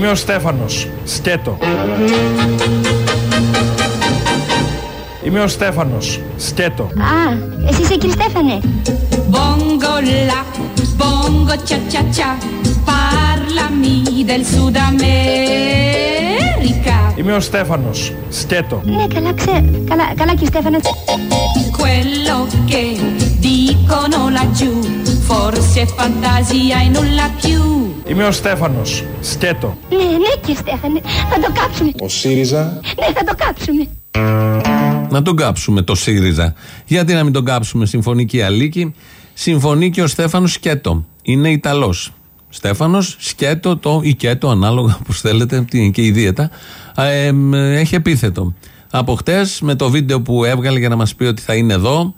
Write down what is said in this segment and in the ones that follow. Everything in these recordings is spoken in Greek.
Είμαι ο Στέφανος. Σκέτο. Είμαι ο Στέφανος. Σκέτο. Α, εσύ είσαι κύριε Στέφανε. Bongo la, bongo cia cia cia, parlami del Sud America. Είμαι ο Στέφανος. Σκέτο. Ναι, καλά, ξέ. Καλά, καλά κύριε Στέφανε. Quello che dicono laggiù, forse è fantasia e nulla più. Είμαι ο Στέφανος. Σκέτο. Ναι, ναι κύριε Στέφανε. Θα το κάψουμε. Ο ΣΥΡΙΖΑ. Ναι, θα το κάψουμε. Να τον κάψουμε το ΣΥΡΙΖΑ. Γιατί να μην τον κάψουμε, συμφωνεί και η Αλίκη. Συμφωνεί και ο Στέφανος Σκέτο. Είναι Ιταλός. Στέφανος Σκέτο, το ή Κέτο, ανάλογα όπω θέλετε, τι είναι και η δίαιτα. Ε, έχει επίθετο. Από χτες με το βίντεο που έβγαλε για να μας πει ότι θα είναι εδώ,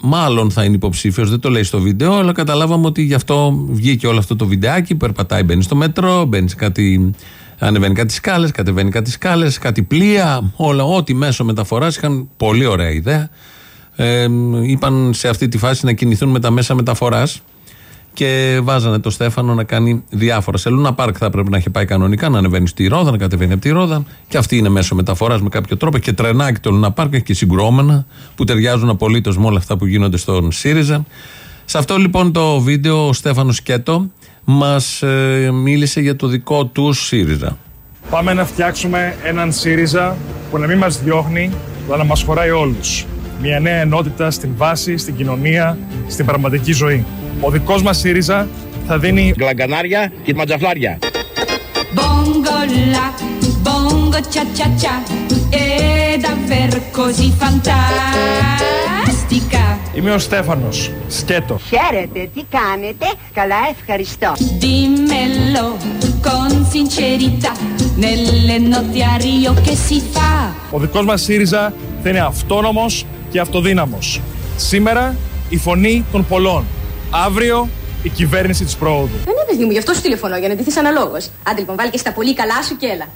μάλλον θα είναι υποψήφιος, δεν το λέει στο βίντεο, αλλά καταλάβαμε ότι γι' αυτό βγήκε όλο αυτό το βιντεάκι. Περπατάει, μπαίνει στο μέτρο, μπαίνει σε κάτι Ανεβαίνει κάτι σκάλες, κατεβαίνει κάτι σκάλες, κάτι πλοία, όλα, ό,τι μέσο μεταφοράς είχαν πολύ ωραία ιδέα. Ε, είπαν σε αυτή τη φάση να κινηθούν με τα μέσα μεταφοράς και βάζανε το Στέφανο να κάνει διάφορα. Σε Λούνα Πάρκ θα πρέπει να έχει πάει κανονικά, να ανεβαίνει στη Ρόδα, να κατεβαίνει από τη Ρόδα. Και αυτή είναι μέσο μεταφοράς με κάποιο τρόπο. Έχει και τρενάκι το Λούνα Πάρκ, έχει και συγκρόμενα που ταιριάζουν απολύτως με όλα αυτά που γίνονται στον ΣΥΡΙΖΑ. Σε αυτό λοιπόν το βίντεο ο Στέφανος Σκέτο μας ε, μίλησε για το δικό του ΣΥΡΙΖΑ. Πάμε να φτιάξουμε έναν ΣΥΡΙΖΑ που να μην μας διώχνει, αλλά να μας χωράει όλους. Μια νέα ενότητα στην βάση, στην κοινωνία, στην πραγματική ζωή. Ο δικός μας ΣΥΡΙΖΑ θα δίνει γλαγκανάρια και ματζαφλάρια. Bongo la, bongo cia cia cia, è davvero così fantastica. Είμαι ο Στέφανος. Σκέτο. Χαίρετε, τι κάνετε; Καλά, ευχαριστώ. Dimmelo con sincerità, nelle notti a Rio che si fa. Ο δικός μας ΣΥΡΙΖΑ θα είναι αυτόνομος και αυτοδύναμος. Σήμερα η φωνή των πολλών. Αύριο η κυβέρνηση της πρόοδου. Δεν είναι παιδί μου, γι' αυτό σου τηλεφωνώ, για να ντυθείς αναλόγως. Άντε λοιπόν, βάλει και στα πολύ καλά σου και έλα.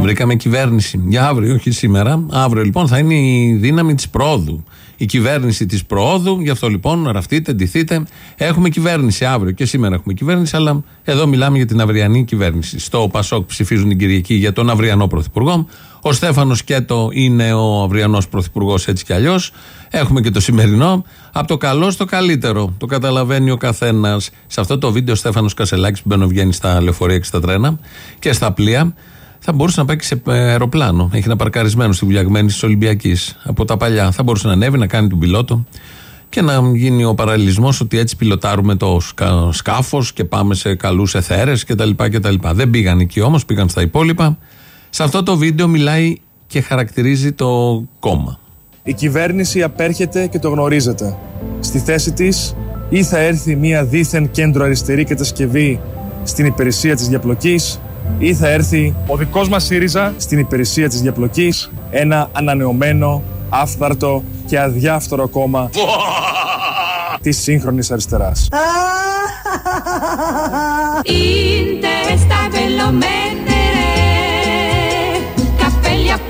Βρήκαμε κυβέρνηση για αύριο, όχι σήμερα. Αύριο λοιπόν θα είναι η δύναμη της πρόοδου. Η κυβέρνηση της προόδου, γι' αυτό λοιπόν ραφτείτε, ντυθείτε. Έχουμε κυβέρνηση αύριο και σήμερα έχουμε κυβέρνηση, αλλά εδώ μιλάμε για την αυριανή κυβέρνηση. Στο Πασόκ ψηφίζουν την Κυριακή για τον αυριανό πρωθυπουργό. Ο Στέφανος Κέτο είναι ο αυριανός πρωθυπουργός έτσι κι αλλιώς. Έχουμε και το σημερινό. Από το καλό στο καλύτερο. Το καταλαβαίνει ο καθένας. Σε αυτό το βίντεο ο Στέφανος Κασελάκης που μπαίνει στα λεωφορεία και στα τρένα και στα πλοία θα μπορούσε να πάει και σε αεροπλάνο. Έχει ένα παρκαρισμένο στη βουλιαγμένη της Ολυμπιακής από τα παλιά. Θα μπορούσε να ανέβει, να κάνει τον πιλότο και να γίνει ο παραλληλισμός ότι έτσι πιλοτάρουμε το σκα, σκάφος και πάμε σε καλούς εθέρες κτλ, κτλ. Δεν πήγαν εκεί όμως, πήγαν στα υπόλοιπα. Σε αυτό το βίντεο μιλάει και χαρακτηρίζει το κόμμα. Η κυβέρνηση απέρχεται και το γνωρίζετε. Στη θέση της ή θα έρθει μια δίθεν κέντρο αριστερή κατασκευή στην υπηρεσία της διαπλοκής ή θα έρθει ο δικός μας ΣΥΡΙΖΑ στην υπηρεσία της διαπλοκής ένα ανανεωμένο, άφθαρτο και αδιάφθορο κόμμα της σύγχρονης αριστεράς. In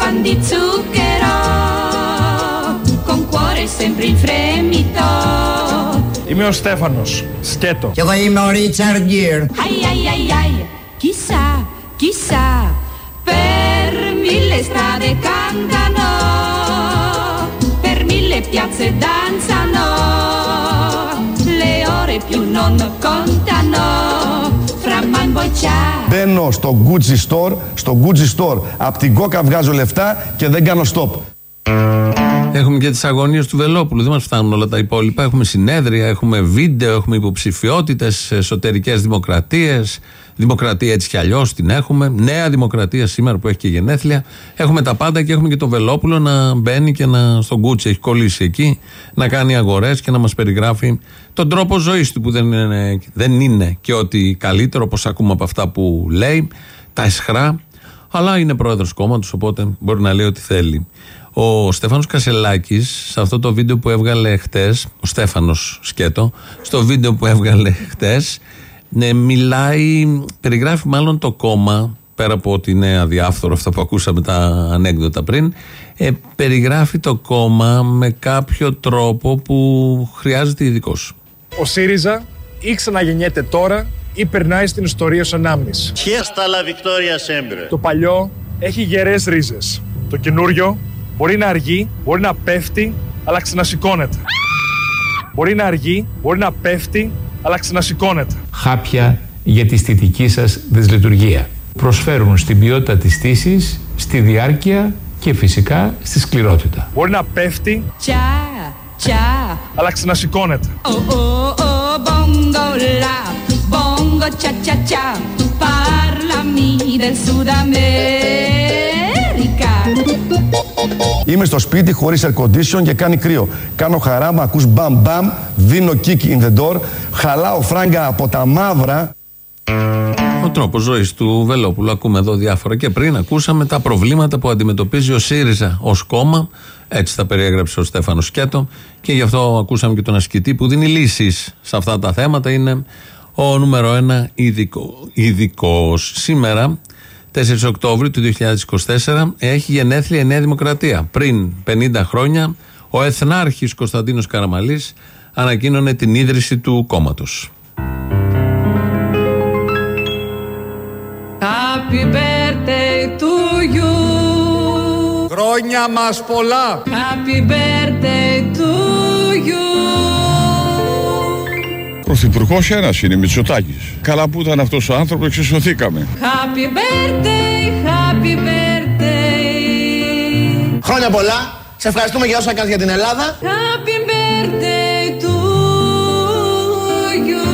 pan di zucchero, con cuore sempre in fremito. Είμαι ο Στέφανος. Σκέτο. Κι εγώ είμαι ο Ρίτσαρντ Γκίρ. Ai ai ai ai, chissà, chissà, per mille strade cantano, per mille piazze danzano, le ore più non contano, fra man bocciare. Μπαίνω στο Gucci Store, στο Gucci Store, από την κόκα βγάζω λεφτά και δεν κάνω stop. Έχουμε και τις αγωνίες του Βελόπουλου. Δεν μας φτάνουν όλα τα υπόλοιπα. Έχουμε συνέδρια, έχουμε βίντεο, έχουμε υποψηφιότητες, εσωτερικές δημοκρατίες. Δημοκρατία έτσι κι αλλιώς την έχουμε. Νέα δημοκρατία σήμερα που έχει και γενέθλια. Έχουμε τα πάντα και έχουμε και το Βελόπουλο να μπαίνει και να στον κούτσι έχει κολλήσει εκεί, να κάνει αγορές και να μας περιγράφει τον τρόπο ζωής του που δεν είναι, δεν είναι και ότι καλύτερο όπως ακούμε από αυτά που λέει, τα εσχρά. Αλλά είναι πρόεδρος κόμματος, οπότε μπορεί να λέει ό,τι θέλει. Ο Στέφανος Κασελάκης, σε αυτό το βίντεο που έβγαλε χτες, ο Στέφανος Σκέτο, στο βίντεο που έβγαλε χτες, ναι, μιλάει, περιγράφει μάλλον το κόμμα, πέρα από ότι είναι αδιάφθορο αυτά που ακούσαμε τα ανέκδοτα πριν, ε, περιγράφει το κόμμα με κάποιο τρόπο που χρειάζεται ειδικό. Ο ΣΥΡΙΖΑ ή ξαναγεννιέται τώρα ή περνάει στην ιστορία ως ανάμνης. Χέστα la victoria sempre. Το παλιό έχει γερές ρίζες. Το καινούριο μπορεί να αργεί, μπορεί να πέφτει, αλλά ξανασηκώνεται. Μπορεί να αργεί, μπορεί να πέφτει, αλλά ξανασηκώνεται. Χάπια για τη στιτική σας δυσλειτουργία. Προσφέρουν στην ποιότητα της στήσης, στη διάρκεια και φυσικά στη σκληρότητα. Μπορεί να πέφτει, Cha, cha. αλλά ξανασηκώνεται. Oh, oh, oh, bongo la, bongo cha cha cha. Parlami del Sud America. Είμαι στο σπίτι χωρίς air condition και κάνει κρύο. Κάνω χαρά, μ' ακούς μπαμ μπαμ, δίνω kick in the door, χαλάω φράγκα από τα μαύρα. Ο τρόπος ζωής του Βελόπουλου. Ακούμε εδώ διάφορα. Και πριν ακούσαμε τα προβλήματα που αντιμετωπίζει ο ΣΥΡΙΖΑ ως κόμμα. Έτσι τα περιέγραψε ο Στέφανος Σκέτο. Και γι' αυτό ακούσαμε και τον ασκητή που δίνει λύσεις σε αυτά τα θέματα. Είναι ο νούμερο ένα ειδικός. Σήμερα, 4 Οκτώβρη του 2024, έχει γενέθλια η Νέα Δημοκρατία. Πριν 50 χρόνια, ο Εθνάρχης Κωνσταντίνος Καραμαλής ανακοίνωνε την ίδρυση του κόμματος. Happy birthday to you. Χρόνια μας πολλά. Happy birthday to you. Πρωθυπουργός ένας είναι, Μητσοτάκης. Καλά που ήταν αυτός ο άνθρωπος, εξισωθήκαμε. Happy birthday, happy birthday. Χρόνια πολλά. Σε ευχαριστούμε για όσα κάνεις για την Ελλάδα. Happy birthday to you.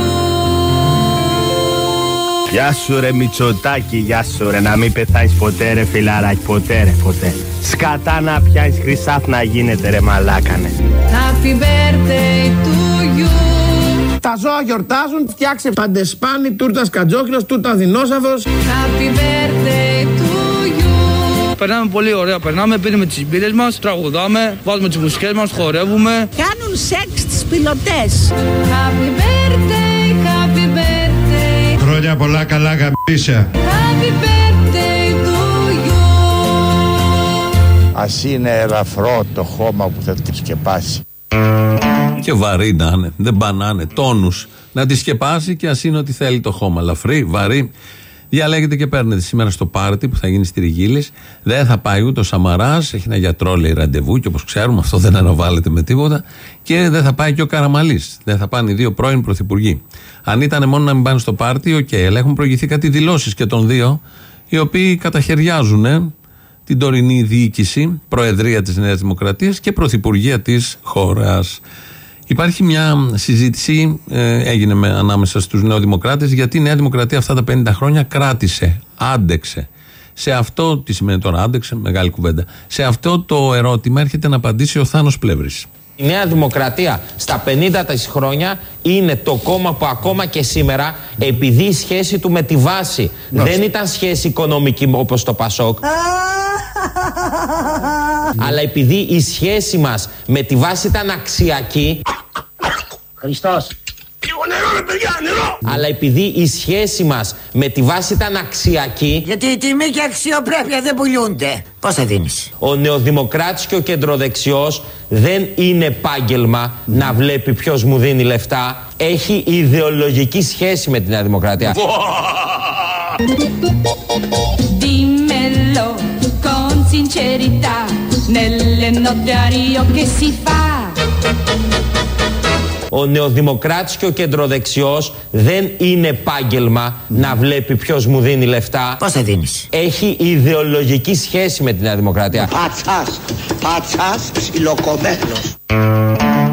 Γεια σου ρε Μητσοτάκη, γεια σου ρε Να μην πεθάνεις ποτέ ρε φιλαράκι, ποτέ ρε ποτέ Σκατά να πιάνεις χρυσάφ να γίνεται ρε μαλάκανε Happy birthday to you. Τα ζώα γιορτάζουν, φτιάξε παντεσπάνι, τούρτας σκατζόχυλος, τούρτας δεινόσαυρος. Happy birthday to you. Περνάμε πολύ ωραία, περνάμε, πίνουμε τις μπύρες μας, τραγουδάμε, βάζουμε τις μουσικές μας, χορεύουμε. Κάνουν σεξ τις πιλωτές. Happy birthday, happy birthday. Χρόνια πολλά καλά γαμπίσια. Happy birthday to you. Ας είναι ελαφρό το χώμα που θα τη σκεπάσει. Και βαρύ να είναι. Δεν πανάνε. Τόνους. Να τη σκεπάσει και ας είναι ό,τι θέλει το χώμα. Λαφρύ, βαρύ. Διαλέγετε και παίρνετε σήμερα στο πάρτι που θα γίνει στη Ριγίλη. Δεν θα πάει ούτε ο Σαμαράς. Έχει ένα γιατρό, λέει ραντεβού και όπως ξέρουμε αυτό δεν αναβάλλεται με τίποτα. Και δεν θα πάει και ο Καραμανλής. Δεν θα πάνε οι δύο πρώην πρωθυπουργοί. Αν ήταν μόνο να μην πάνε στο πάρτι, οκ. αλλά έχουν προηγηθεί κάτι δηλώσεις και των δύο, οι οποίοι καταχεριάζουν την τωρινή διοίκηση, Προεδρία της Νέας Δημοκρατίας και Πρωθυπουργία της χώρας. Υπάρχει μια συζήτηση, ε, έγινε με, ανάμεσα στους νεοδημοκράτες, γιατί η Νέα Δημοκρατία αυτά τα 50 χρόνια κράτησε, άντεξε. Σε αυτό, τι σημαίνει τώρα άντεξε, μεγάλη κουβέντα. Σε αυτό το ερώτημα έρχεται να απαντήσει ο Θάνος Πλεύρης. Η Νέα Δημοκρατία στα 50 της χρόνια είναι το κόμμα που ακόμα και σήμερα επειδή η σχέση του με τη βάση δεν ήταν σχέση οικονομική όπως το Πασόκ αλλά επειδή η σχέση μας με τη βάση ήταν αξιακή Χριστός. Λίγο νερό ρε παιδιά, νερό αλλά επειδή η σχέση μας με τη βάση ήταν αξιακή Γιατί η τιμή και αξιοπρέπεια δεν πουλιούνται. Πώς θα δίνεις; ο νεοδημοκράτης και ο κεντροδεξιός δεν είναι επάγγελμα να βλέπει ποιος μου δίνει λεφτά έχει ιδεολογική σχέση με τη Νέα Δημοκρατία Dimmelo con sincerità, nelle notti a Rio che si fa; Ο νεοδημοκράτης και ο κεντροδεξιός δεν είναι επάγγελμα να βλέπει ποιος μου δίνει λεφτά. Πώς θα δίνεις; Έχει ιδεολογική σχέση με τη Νέα Δημοκρατία. Πατσάς, πατσάς, ψιλοκομμένος.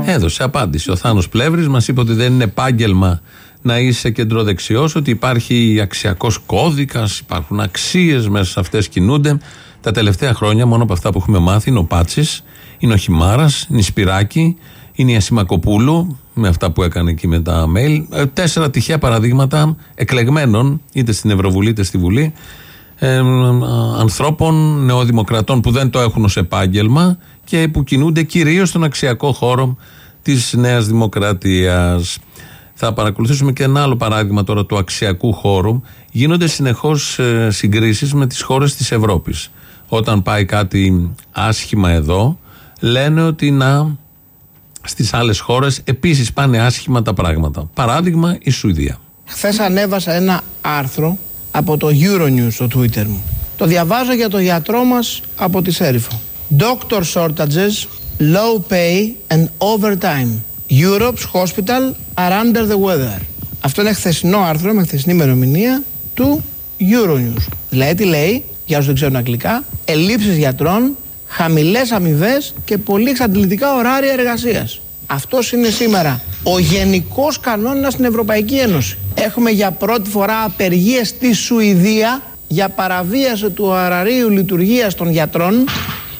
Έδωσε απάντηση. Ο Θάνος Πλεύρης μας είπε ότι δεν είναι επάγγελμα να είσαι κεντροδεξιός, ότι υπάρχει αξιακός κώδικας, υπάρχουν αξίες μέσα σε αυτές κινούνται. Τα τελευταία χρόνια, μόνο από αυτά που έχουμε μάθει, είναι ο Πάτσης, είναι ο Χιμάρας, είναι η Σπυράκη, είναι η Ασημακοπούλου, με αυτά που έκανε εκεί με τα mail. Ε, Τέσσερα τυχαία παραδείγματα εκλεγμένων, είτε στην Ευρωβουλή είτε στη Βουλή, ε, ανθρώπων νεοδημοκρατών που δεν το έχουν ως επάγγελμα και που κινούνται κυρίως στον αξιακό χώρο της Νέας Δημοκρατίας. Θα παρακολουθήσουμε και ένα άλλο παράδειγμα τώρα του αξιακού χώρου. Γίνονται συνεχώς ε, συγκρίσεις με τις χώρες της Ευρώπης. Όταν πάει κάτι άσχημα εδώ, λένε ότι να στις άλλες χώρες επίσης πάνε άσχημα τα πράγματα. Παράδειγμα η Σουηδία. Χθες ανέβασα ένα άρθρο από το Euronews στο Twitter μου. Το διαβάζω για το γιατρό μας από τη Σέριφο. Doctor shortages, low pay and overtime. Europe's hospital are under the weather. Αυτό είναι χθεσινό άρθρο με χθεσινή ημερομηνία του Euronews. Δηλαδή τι λέει, για όσους δεν ξέρουν αγγλικά, ελλείψεις γιατρών, χαμηλές αμοιβές και πολύ εξαντλητικά ωράρια εργασίας. Αυτός είναι σήμερα ο γενικός κανόνας στην Ευρωπαϊκή Ένωση. Έχουμε για πρώτη φορά απεργίες στη Σουηδία για παραβίαση του ωραρίου λειτουργίας των γιατρών,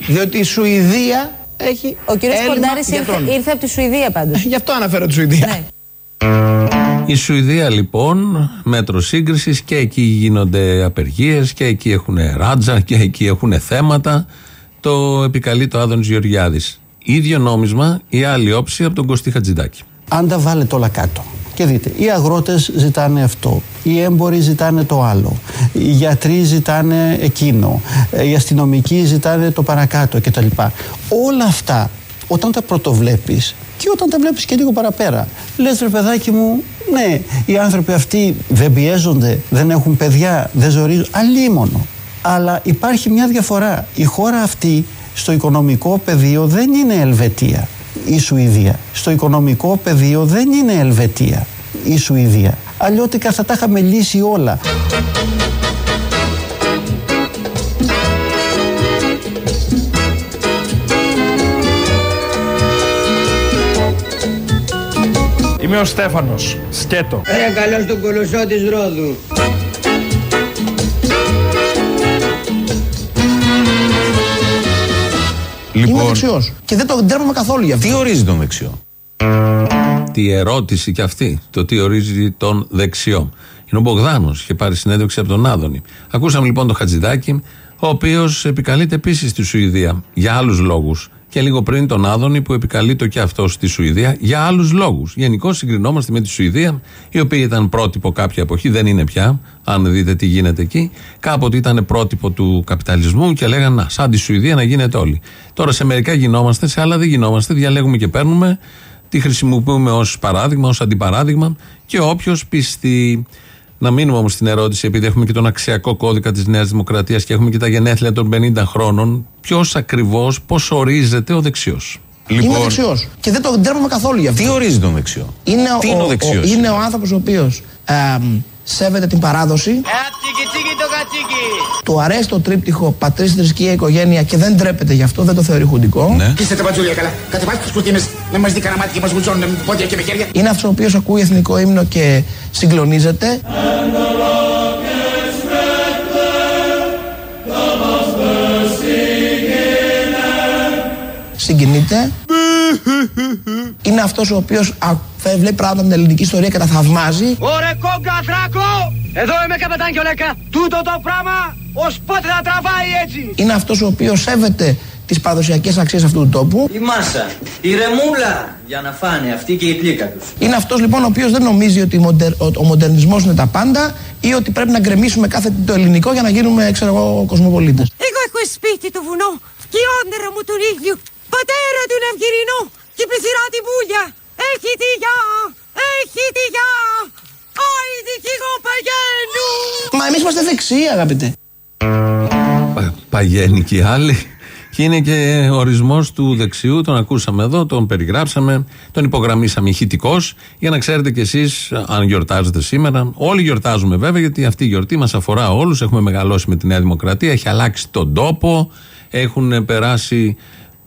διότι η Σουηδία έχει Ο κύριος έλλειμμα Κοντάρης γιατρών. ήρθε, ήρθε από τη Σουηδία πάντως. Γι' αυτό αναφέρω τη Σουηδία. Ναι. Η Σουηδία λοιπόν, μέτρο σύγκρισης και εκεί γίνονται απεργίες και εκεί έχουν ράτζα και εκεί έχουν θέματα. Το επικαλεί το Άδωνης Γεωργιάδης. Ίδιο νόμισμα, η άλλη όψη από τον Κωστή Χατζηδάκη. Αν τα βάλετε όλα κάτω. Και δείτε, οι αγρότες ζητάνε αυτό, οι έμποροι ζητάνε το άλλο, οι γιατροί ζητάνε εκείνο, ε, οι αστυνομικοί ζητάνε το παρακάτω κτλ. Όλα αυτά, όταν τα πρωτοβλέπεις και όταν τα βλέπεις και λίγο παραπέρα, λες ρε παιδάκι μου, ναι, οι άνθρωποι αυτοί δεν πιέζονται, δεν έχουν παιδιά, δεν ζορίζουν, αλίμονο. Αλλά υπάρχει μια διαφορά. Η χώρα αυτή στο οικονομικό πεδίο δεν είναι Ελβετία η Σουηδία. Στο οικονομικό πεδίο δεν είναι Ελβετία η Σουηδία. Αλλιώτικα θα τα είχαμε λύσει όλα. Είμαι ο Στέφανος. Σκέτο. Ε, καλώς τον κολοσσό της Ρόδου. Είμαι δεξιός. Και δεν το ντρέπομαι καθόλου γι' αυτό. Τι ορίζει τον δεξιό; Τι ερώτηση κι αυτή. Το τι ορίζει τον δεξιό. Είναι ο Μπογδάνος. Είχε πάρει συνέντευξη από τον Άδωνη. Ακούσαμε λοιπόν τον Χατζηδάκη, ο οποίος επικαλείται επίσης στη Σουηδία για άλλους λόγους. Και λίγο πριν τον Άδωνη που επικαλείται και αυτός στη Σουηδία για άλλους λόγους. Γενικώ συγκρινόμαστε με τη Σουηδία, η οποία ήταν πρότυπο κάποια εποχή, δεν είναι πια, αν δείτε τι γίνεται εκεί. Κάποτε ήταν πρότυπο του καπιταλισμού και λέγανε Να, σαν τη Σουηδία να γίνεται όλοι. Τώρα σε μερικά γινόμαστε, σε άλλα δεν γινόμαστε, διαλέγουμε και παίρνουμε τη χρησιμοποιούμε ως παράδειγμα, ως αντιπαράδειγμα και όποιος πιστεί. Να μείνουμε όμως στην ερώτηση, επειδή έχουμε και τον αξιακό κώδικα της Νέας Δημοκρατίας και έχουμε και τα γενέθλια των 50 χρόνων, ποιος ακριβώς, πώς ορίζεται ο δεξιός; Είμαι δεξιός. Και δεν το ντρέπομαι καθόλου γι' αυτό. Τι ορίζει τον δεξιό; Είναι Τι ο, είναι ο ο- δεξιός; είναι ο άνθρωπος ο οποίος σέβεται την παράδοση. Του αρέσει το τρίπτυχο πατρίς, θρησκεία, οικογένεια και δεν ντρέπεται γι' αυτό, δεν το θεωρεί χουντικό. Ναι. Είστε τα πατζούλια καλά. Κατεβάστε τους κουρτίνες να μας δει κανένα μάτι και μας βουτσώνουν με πόδια και με χέρια. Είναι αυτός ο οποίος ακούει εθνικό ύμνο και συγκλονίζεται. Συγκινείται. Είναι αυτός ο οποίος βλέπει πράγματα με την ελληνική ιστορία και τα θαυμάζει. Ωρε κόγκα θράκο! Εδώ είμαι καπετάν Κιολέκα. Τούτο το πράγμα ως πότε θα τραβάει έτσι. Είναι αυτός ο οποίος σέβεται τις παραδοσιακές αξίες αυτού του τόπου. Η μάσα, η ρεμούλα για να φάνε αυτή και η πλήκα τους. Είναι αυτός λοιπόν ο οποίος δεν νομίζει ότι μοντερ- ο, ο μοντερνισμός είναι τα πάντα ή ότι πρέπει να γκρεμίσουμε κάθε τι το ελληνικό για να γίνουμε, ξέρω εγώ, κοσμοπολίτες. Εγώ έχω σπίτι του βουνό και η όνειρα μου του ήλιου. Πατέρα του Ναυγυρινού και πληθυρά τη βούλια. Έχει τη γιά, έχει τη γιά. Άιντι κι εγώ παγαίνου. Μα εμείς είμαστε δεξιοί, αγαπητέ. Πα- Παγαίνει και οι άλλοι. Και είναι και ορισμός του δεξιού. Τον ακούσαμε εδώ, τον περιγράψαμε, τον υπογραμμίσαμε ηχητικός. Για να ξέρετε κι εσείς, αν γιορτάζετε σήμερα. Όλοι γιορτάζουμε βέβαια, γιατί αυτή η γιορτή μας αφορά όλους. Έχουμε μεγαλώσει με τη Νέα Δημοκρατία, έχει αλλάξει τον τόπο. Έχουν περάσει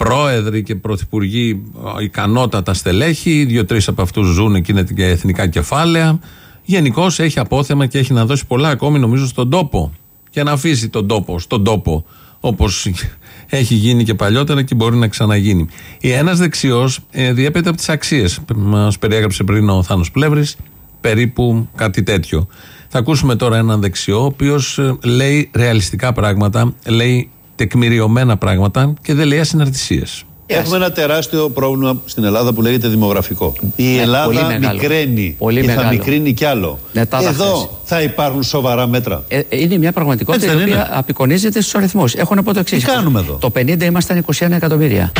πρόεδροι και πρωθυπουργοί ε, ικανότατα στελέχη. Δύο-τρει από αυτούς ζουν και είναι και εθνικά κεφάλαια. Γενικώς έχει απόθεμα και έχει να δώσει πολλά ακόμη νομίζω στον τόπο. Και να αφήσει τον τόπο στον τόπο όπως έχει γίνει και παλιότερα και μπορεί να ξαναγίνει. Ένας δεξιός διέπεται από τις αξίες. Μας περιέγραψε πριν ο Θάνος Πλεύρης περίπου κάτι τέτοιο. Θα ακούσουμε τώρα έναν δεξιό, ο οποίος λέει ρεαλιστικά πράγματα, λέει τεκμηριωμένα πράγματα και δεν λέει ασυναρτησίες. Έχουμε ένα τεράστιο πρόβλημα στην Ελλάδα που λέγεται δημογραφικό. Η Ναι, πολύ Ελλάδα μεγάλο. μικραίνει Πολύ και θα μεγάλο. μικρύνει κι άλλο. Ναι, τα είδα Εδώ χθες. θα υπάρχουν σοβαρά μέτρα. Ε, είναι μια πραγματικότητα Έτσι η δεν οποία είναι; απεικονίζεται στους αριθμούς. Έχω να πω το εξής. Τι κάνουμε εδώ; Το 50 ήμασταν 21 εκατομμύρια.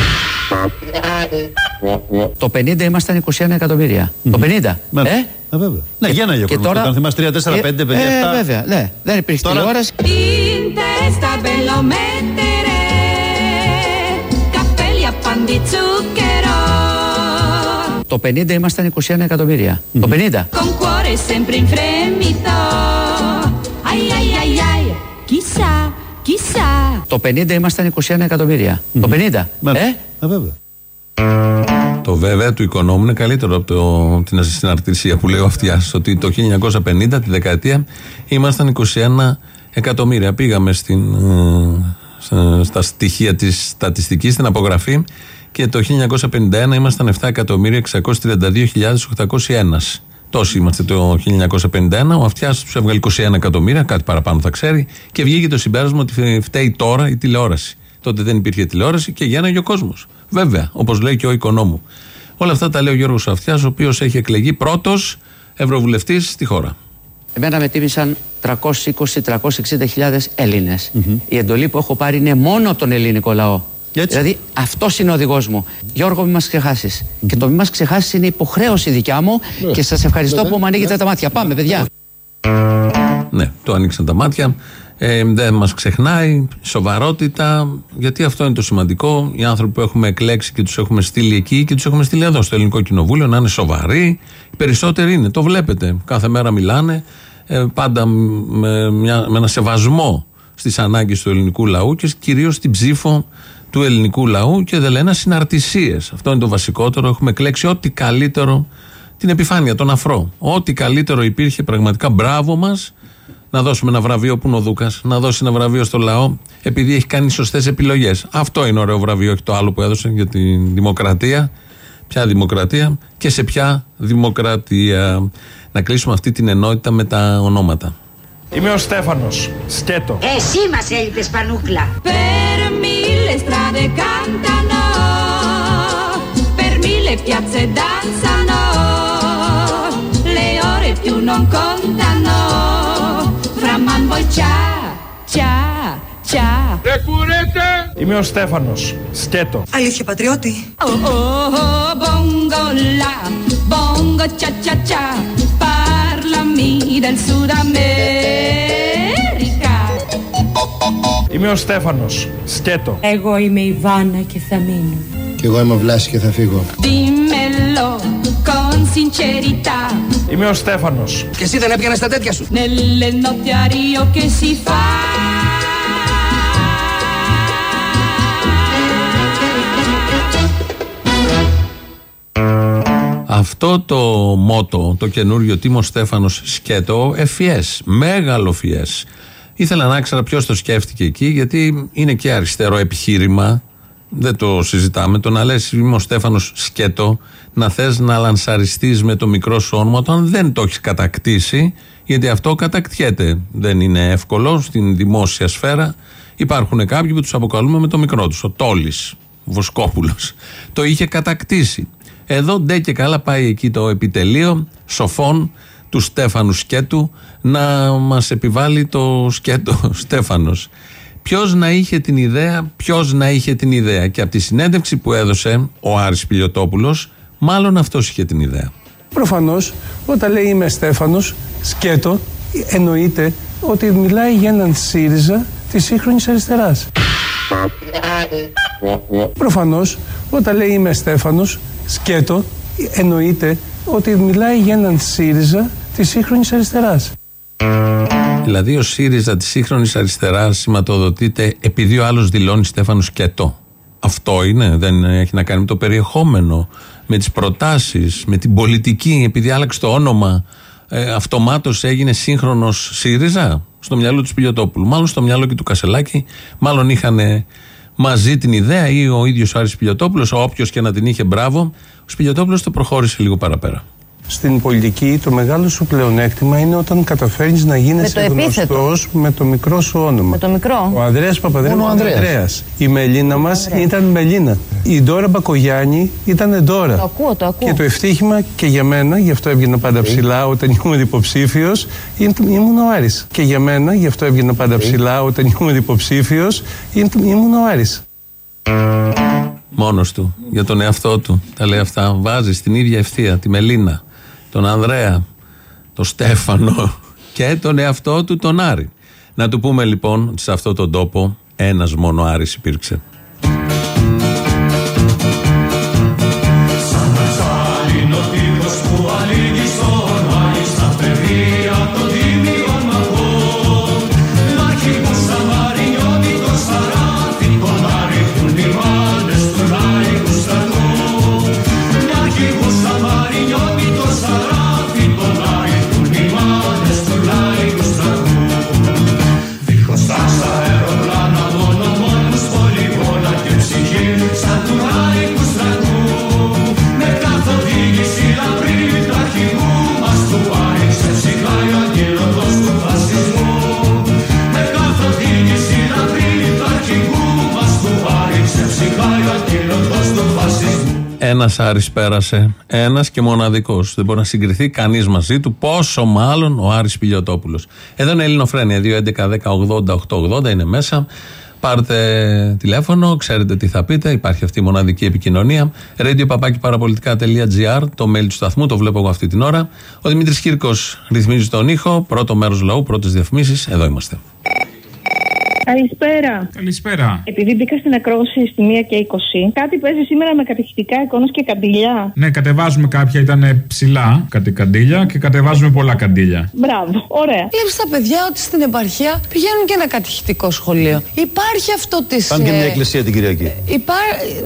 Το 50 ήμασταν 21 εκατομμύρια. Το 50. Ναι. Ε; Ε, βέβαια. Ναι, γέναγε ο και κόσμος. Όταν θυμάσαι 3, 4, 5, 5, 7. Ε, βέβαια, ναι. Δεν υπήρχε Τώρα- τηλεόραση. In testa bello mettere cappelli a pan di zucchero Το 50 ήμασταν 21 εκατομμύρια. Το 50. con cuore sempre in fremito ai ai ai ai chissà chissà Το 50 ήμασταν 21 εκατομμύρια. Το 50. Ε; Ε, βέβαια. Το βέβαια του οικονόμου είναι καλύτερο από το, την συναρτησία που λέει ο Αυτιά. Ότι το 1950, τη δεκαετία, ήμασταν 21 εκατομμύρια. Πήγαμε στην, ε, στα- στα στοιχεία της στατιστικής, στην απογραφή και το 1951 ήμασταν 7.632.801. Τόσοι είμαστε το 1951. Ο Αυτιάς τους έβγαλε 21 εκατομμύρια, κάτι παραπάνω θα ξέρει, και βγήκε το συμπέρασμα ότι φταίει τώρα η τηλεόραση. Τότε δεν υπήρχε τηλεόραση και γένναγε ο κόσμος. Βέβαια, όπως λέει και ο οικονόμου. Όλα αυτά τα λέει ο Γιώργος Αυτιάς, ο οποίος έχει εκλεγεί πρώτος ευρωβουλευτής στη χώρα. Εμένα με τίμησαν 320-360 χιλιάδες Έλληνες. Η εντολή που έχω πάρει είναι μόνο από τον ελληνικό λαό. Δηλαδή αυτός είναι ο οδηγός μου. Γιώργο, μην μας ξεχάσεις. Και το μην μας ξεχάσεις είναι υποχρέωση δικιά μου Ναι. και σας ευχαριστώ Βέβαια. που μου ανοίγετε τα μάτια. Πάμε, παιδιά. Ναι, το ανοίξαν τα μάτια. Ε, δεν μας ξεχνάει. Σοβαρότητα. Γιατί αυτό είναι το σημαντικό. Οι άνθρωποι που έχουμε εκλέξει και τους έχουμε στείλει εκεί και τους έχουμε στείλει εδώ στο Ελληνικό Κοινοβούλιο να είναι σοβαροί. Οι περισσότεροι είναι. Το βλέπετε. Κάθε μέρα μιλάνε. Ε, πάντα με, μια, με ένα σεβασμό στις ανάγκες του ελληνικού λαού και κυρίως στην ψήφο του ελληνικού λαού και δεν λένε συναρτησίες. Αυτό είναι το βασικότερο. Έχουμε εκλέξει ό,τι καλύτερο την επιφάνεια, τον αφρό. Ό,τι καλύτερο υπήρχε, πραγματικά μπράβο μας. Να δώσουμε ένα βραβείο που είναι ο Δούκας, να δώσει ένα βραβείο στο λαό, επειδή έχει κάνει σωστές επιλογές. Αυτό είναι ωραίο βραβείο, όχι το άλλο που έδωσε για τη δημοκρατία. Ποια δημοκρατία και σε ποια δημοκρατία. Να κλείσουμε αυτή την ενότητα με τα ονόματα. Είμαι ο Στέφανος, σκέτο. Εσύ μας έλειπες πανούκλα. per mille strade cantano per mille piazze danzano le ore più non contano fra man voi ciao ciao ciao Ρε κουρέτε! Είμαι ο Στέφανος, σκέτο. Αλήθεια, πατριώτη. Oh, oh, oh, bongo la, bongo cha cha cha, parlami del Sud America. Είμαι ο Στέφανος, σκέτο. Εγώ είμαι η Βάνα και θα μείνω. Κι εγώ είμαι ο Βλάσης και θα φύγω. Dimmelo con sincerità, Είμαι ο Στέφανος. Και εσύ δεν έπιανες τα τέτοια σου. nelle notti a Rio che si fa. Αυτό το μότο, το καινούριο Τίμο Στέφανος σκέτο, ευφιές, μέγαλο φιές. Ήθελα να ξέρω ποιος το σκέφτηκε εκεί, γιατί είναι και αριστερό επιχείρημα. Δεν το συζητάμε. Το να λες είμαι ο Στέφανος σκέτο, να θες να λανσαριστείς με το μικρό σου όνομα, όταν δεν το έχεις κατακτήσει, γιατί αυτό κατακτιέται. Δεν είναι εύκολο στην δημόσια σφαίρα. Υπάρχουν κάποιοι που τους αποκαλούμε με το μικρό τους. Ο Τόλης, Βοσκόπουλος. Το είχε κατακτήσει. Εδώ ντε και καλά πάει εκεί το επιτελείο σοφών του Στέφανου Σκέτου να μας επιβάλλει το σκέτο Στέφανος. Ποιος να είχε την ιδέα, ποιος να είχε την ιδέα. Και από τη συνέντευξη που έδωσε ο Άρης Πιλιοτόπουλος, μάλλον αυτός είχε την ιδέα. Προφανώς, όταν λέει είμαι Στέφανος, σκέτο, εννοείται ότι μιλάει για έναν ΣΥΡΙΖΑ της σύγχρονης αριστεράς. Προφανώς, όταν λέει είμαι Στέφανος, σκέτο, εννοείται ότι μιλάει για έναν ΣΥΡΙΖΑ της σύγχρονης αριστεράς. Δηλαδή ο ΣΥΡΙΖΑ της σύγχρονης αριστεράς σηματοδοτείται επειδή ο άλλος δηλώνει Στέφανος Σκέτο. Αυτό είναι, δεν έχει να κάνει με το περιεχόμενο, με τις προτάσεις, με την πολιτική, επειδή άλλαξε το όνομα, ε, αυτομάτως έγινε σύγχρονος ΣΥΡΙΖΑ στο μυαλό του Σπιλιοτόπουλου. Μάλλον στο μυαλό και του Κασελάκη, μάλλον είχαν μαζί την ιδέα ή ο ίδιος ο Άρης Σπιλιοτόπουλος, όποιος και να την είχε μπράβο, ο Σπιλιοτόπουλος το προχώρησε λίγο παραπέρα. Στην πολιτική το μεγάλο σου πλεονέκτημα είναι όταν καταφέρνεις να γίνεσαι Με το επίθετο. γνωστός με το μικρό σου όνομα. Με το μικρό. Ο Ανδρέας Παπαδρέου Μόνο ο ήταν Ανδρέας. Ανδρέας. Η Μελίνα μας ήταν Μελίνα. Η Ντόρα Μπακογιάννη ήταν Ντόρα. Το ακούω, το ακούω. Και το ευτύχημα και για μένα, γι' αυτό έβγαινα πάντα ψηλά όταν ήμουν υποψήφιος, ήμουν ο Άρης. Και για μένα, γι' αυτό έβγαινα πάντα ψηλά όταν ήμουν υποψήφιος, ήμουν ο Άρης. Μόνος του, για τον εαυτό του. Τα λέει αυτά. Βάζεις στην ίδια ευθεία τη Μελίνα, τον Ανδρέα, τον Στέφανο και τον εαυτό του τον Άρη. Να του πούμε λοιπόν ότι σε αυτόν τον τόπο ένας μόνο Άρης υπήρξε. Ένας Άρης πέρασε. Ένας και μοναδικός. Δεν μπορεί να συγκριθεί κανείς μαζί του. Πόσο μάλλον ο Άρης Πιλιοτόπουλο. Εδώ είναι Ελληνοφρένια. 2.11.10.80.880 είναι μέσα. Πάρτε τηλέφωνο, ξέρετε τι θα πείτε. Υπάρχει αυτή η μοναδική επικοινωνία. Radio papakiparapolitica.gr, το mail του σταθμού, το βλέπω εγώ αυτή την ώρα. Ο Δημήτρης Κύρκος ρυθμίζει τον ήχο. Πρώτο μέρος λαού, πρώτες διαφημίσεις. Εδώ είμαστε. Καλησπέρα. Καλησπέρα. Επειδή μπήκα στην ακρόαση στη 1 και 20, κάτι παίζει σήμερα με κατηχητικά εικόνες και καντιλιά. Ναι, κατεβάζουμε κάποια, ήταν ψηλά κάτι καντήλια και κατεβάζουμε πολλά καντήλια. Μπράβο, ωραία. Βλέπεις τα παιδιά ότι στην επαρχία πηγαίνουν και ένα κατηχητικό σχολείο. Υπάρχει αυτό της. Πάνε και μια εκκλησία την Κυριακή. Υπά...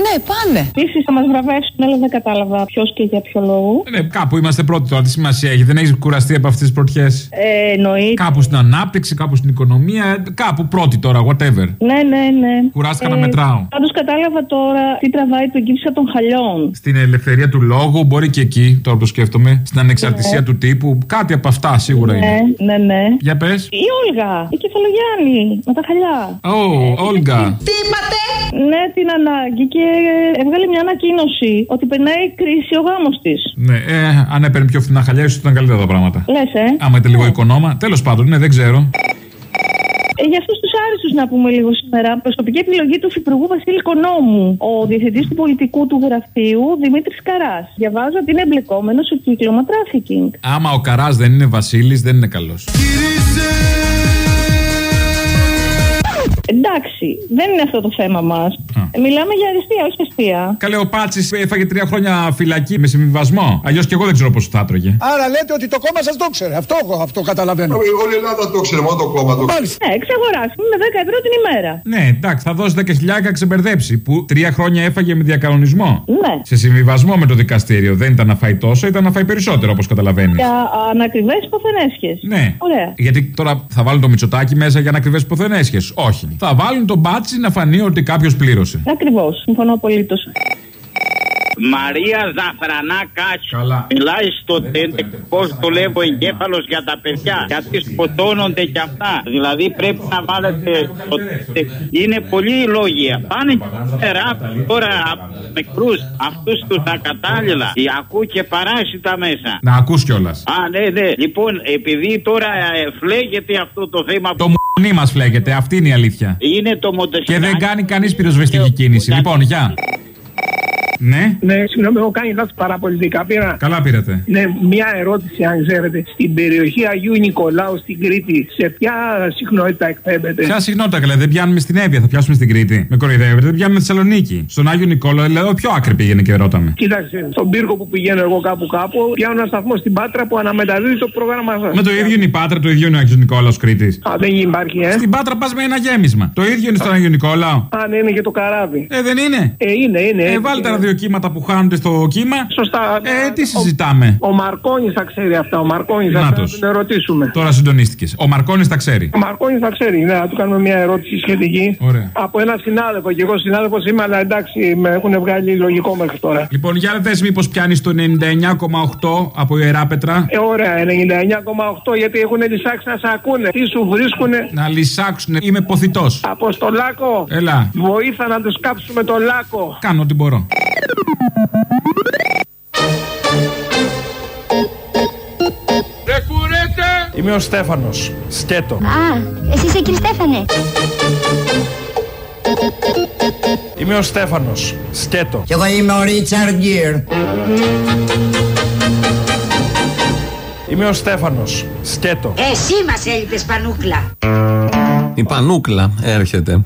Ναι, πάνε. Επίσης θα μας βραβεύσουν, αλλά δεν κατάλαβα ποιος και για ποιο λόγο. Ναι, κάπου είμαστε πρώτοι τώρα. Τι σημασία έχει, δεν έχεις κουραστεί από αυτές τις πρωτιές; Ε, εννοείται. Κάπου στην ανάπτυξη, κάπου στην οικονομία, ε, κάπου πρώτη τώρα, whatever. Ναι, ναι, ναι. Κουράστηκα να μετράω. Πάντως κατάλαβα τώρα τι τραβάει το κύψα των χαλιών. Στην ελευθερία του λόγου, μπορεί και εκεί, τώρα που το σκέφτομαι. Στην ανεξαρτησία Ναι. του τύπου, κάτι από αυτά σίγουρα Ναι, είναι. ναι, ναι. Για πες. Η Όλγα, η Κεφαλογιάννη, με τα χαλιά. Ω, Όλγα. Τι είπατε; Ναι, την ανάγκη και έβγαλε μια ανακοίνωση ότι περνάει κρίση ο γάμος της. Ναι, ε, αν έπαιρνε πιο φθηνά χαλιά, ίσως ήταν καλύτερα τα πράγματα. Λες, ε. Άμα ήταν λίγο οικονόμα. Τέλος πάντων, ναι, δεν ξέρω. Ε, για αυτούς τους άριστους να πούμε λίγο σήμερα. Προσωπική επιλογή του Υφυπουργού Βασίλη Οικονόμου. Ο διευθυντής του πολιτικού του γραφείου Δημήτρης Καράς. Διαβάζω ότι είναι εμπλεκόμενος σε κύκλωμα τράφικινγκ. Άμα ο Καράς δεν είναι Βασίλης, δεν είναι καλός. Εντάξει, δεν είναι αυτό το θέμα μας. Μιλάμε για αριστεία, όχι αστεία. Καλέ, ο Πάτσης έφαγε τρία χρόνια φυλακή με συμβιβασμό. Αλλιώς και εγώ δεν ξέρω πόσο θα έτρωγε. Άρα λέτε ότι το κόμμα σας το ξέρει. Αυτό, αυτό καταλαβαίνω. Όλη η Ελλάδα το ξέρει, μόνο το κόμμα το ξέρει. Ναι, εξαγοράσουμε με 10 ευρώ την ημέρα. Ναι, εντάξει, θα δώσει 10 χιλιάρικα ξεμπερδέψει. Που τρία χρόνια έφαγε με διακανονισμό. Ναι. Σε συμβιβασμό με το δικαστήριο. Δεν ήταν να φάει τόσο, ήταν να φάει περισσότερο όπως καταλαβαίνεις. Για ανακριβές υποθενέσχε. Ναι. Ωραία. Γιατί τώρα θα βάλουν το μυτσοτάκι μέσα για να κρυβέ υποθενέσχε. Όχι. Θα βάλουν τον μπάτσι να φανεί ότι κάποιος πλήρωσε. Ακριβώς. Συμφωνώ απολύτως. Μαρία Ζαφρανά Κάτσου. Καλά. Μιλάει στο τέντε πώς δουλεύει ο εγκέφαλος για τα παιδιά. Γιατί σκοτώνονται κι αυτά. Δηλαδή πρέπει να βάλετε. Το... Είναι πολλοί οι λόγοι. Πάνε και πέρα τώρα από μικρού αυτούς τους ακατάλληλα. Οι ακού και παράσιτα μέσα. Να ακούς κιόλας. Α, ναι, ναι. Λοιπόν, επειδή τώρα ε, φλέγεται αυτό το θέμα. Το μουνί μας φλέγεται, αυτή είναι η αλήθεια. Είναι το μοντεσινάκι. Και δεν κάνει κανείς πυροσβεστική κίνηση. Λοιπόν, γεια. Ναι. Ναι, συγγνώμη, έχω κάνει λάθος παραπολιτικά. Πήρα. Καλά πήρατε. Ναι, μια ερώτηση, αν ξέρετε. Στην περιοχή Αγίου Νικολάου στην Κρήτη, σε ποια συχνότητα εκπέμπεται; Ποια συχνότητα καλά, δεν πιάνουμε στην Εύβοια, θα πιάσουμε στην Κρήτη. Με κοροϊδεύετε, δεν πιάνουμε στη Θεσσαλονίκη. Στον Άγιο Νικόλα, λέω, πιο άκρη πήγαινε και ρώταμε. Κοίταξε, στον πύργο που πηγαίνω εγώ κάπου κάπου, πιάνω ένα σταθμό στην Πάτρα που αναμεταδίδει το πρόγραμμα σας. Με το ίδιο είναι η Πάτρα, το ίδιο είναι ο Άγιος Νικόλαος Κρήτης. Α, δεν υπάρχει, ε; Στην Πάτρα πας με ένα γέμισμα. Το ίδιο είναι στον Άγιο Νικόλαο. Α, ναι, είναι και το καράβι. Ε, δεν είναι; Ε, είναι, είναι. Ε, βάλτε ένα δύο κύματα που χάνονται στο κύμα. Σωστά. Ε, τι συζητάμε; Ο Μαρκόνης θα ξέρει αυτά. Ο Μαρκόνης θα Νάτος. ξέρει να τον ερωτήσουμε. Τώρα συντονίστηκες. Ο Μαρκόνης τα ξέρει. Ο Μαρκόνης θα ξέρει. Ναι, να του κάνουμε μια ερώτηση σχετική. Ωραία. Από ένα συνάδελφο. Και εγώ συνάδελφος είμαι, αλλά εντάξει, με έχουν βγάλει λογικό μέχρι τώρα. Λοιπόν, για δε μήπως πιάνεις το 99,8 από Ιεράπετρα. Ε, ωραία, 99,8 γιατί έχουν λησάξει να σε ακούνε. Τι σου βρίσκουνε; Να λυσάξουν. Είμαι ποθητός. Αποστολάκο. Έλα. Βοήθα να τους κάψουμε το λάκκο. Κάνω ό,τι μπορώ. Είμαι ο Στέφανος. Σκέτο. Α, εσύ είσαι κύριε Στέφανε. Είμαι ο Στέφανος. Σκέτο. Κι εγώ είμαι ο Ρίτσαρντ Γκίρ. Είμαι ο Στέφανος. Σκέτο. Εσύ μας έλειπες πανούκλα. Η Πανούκλα έρχεται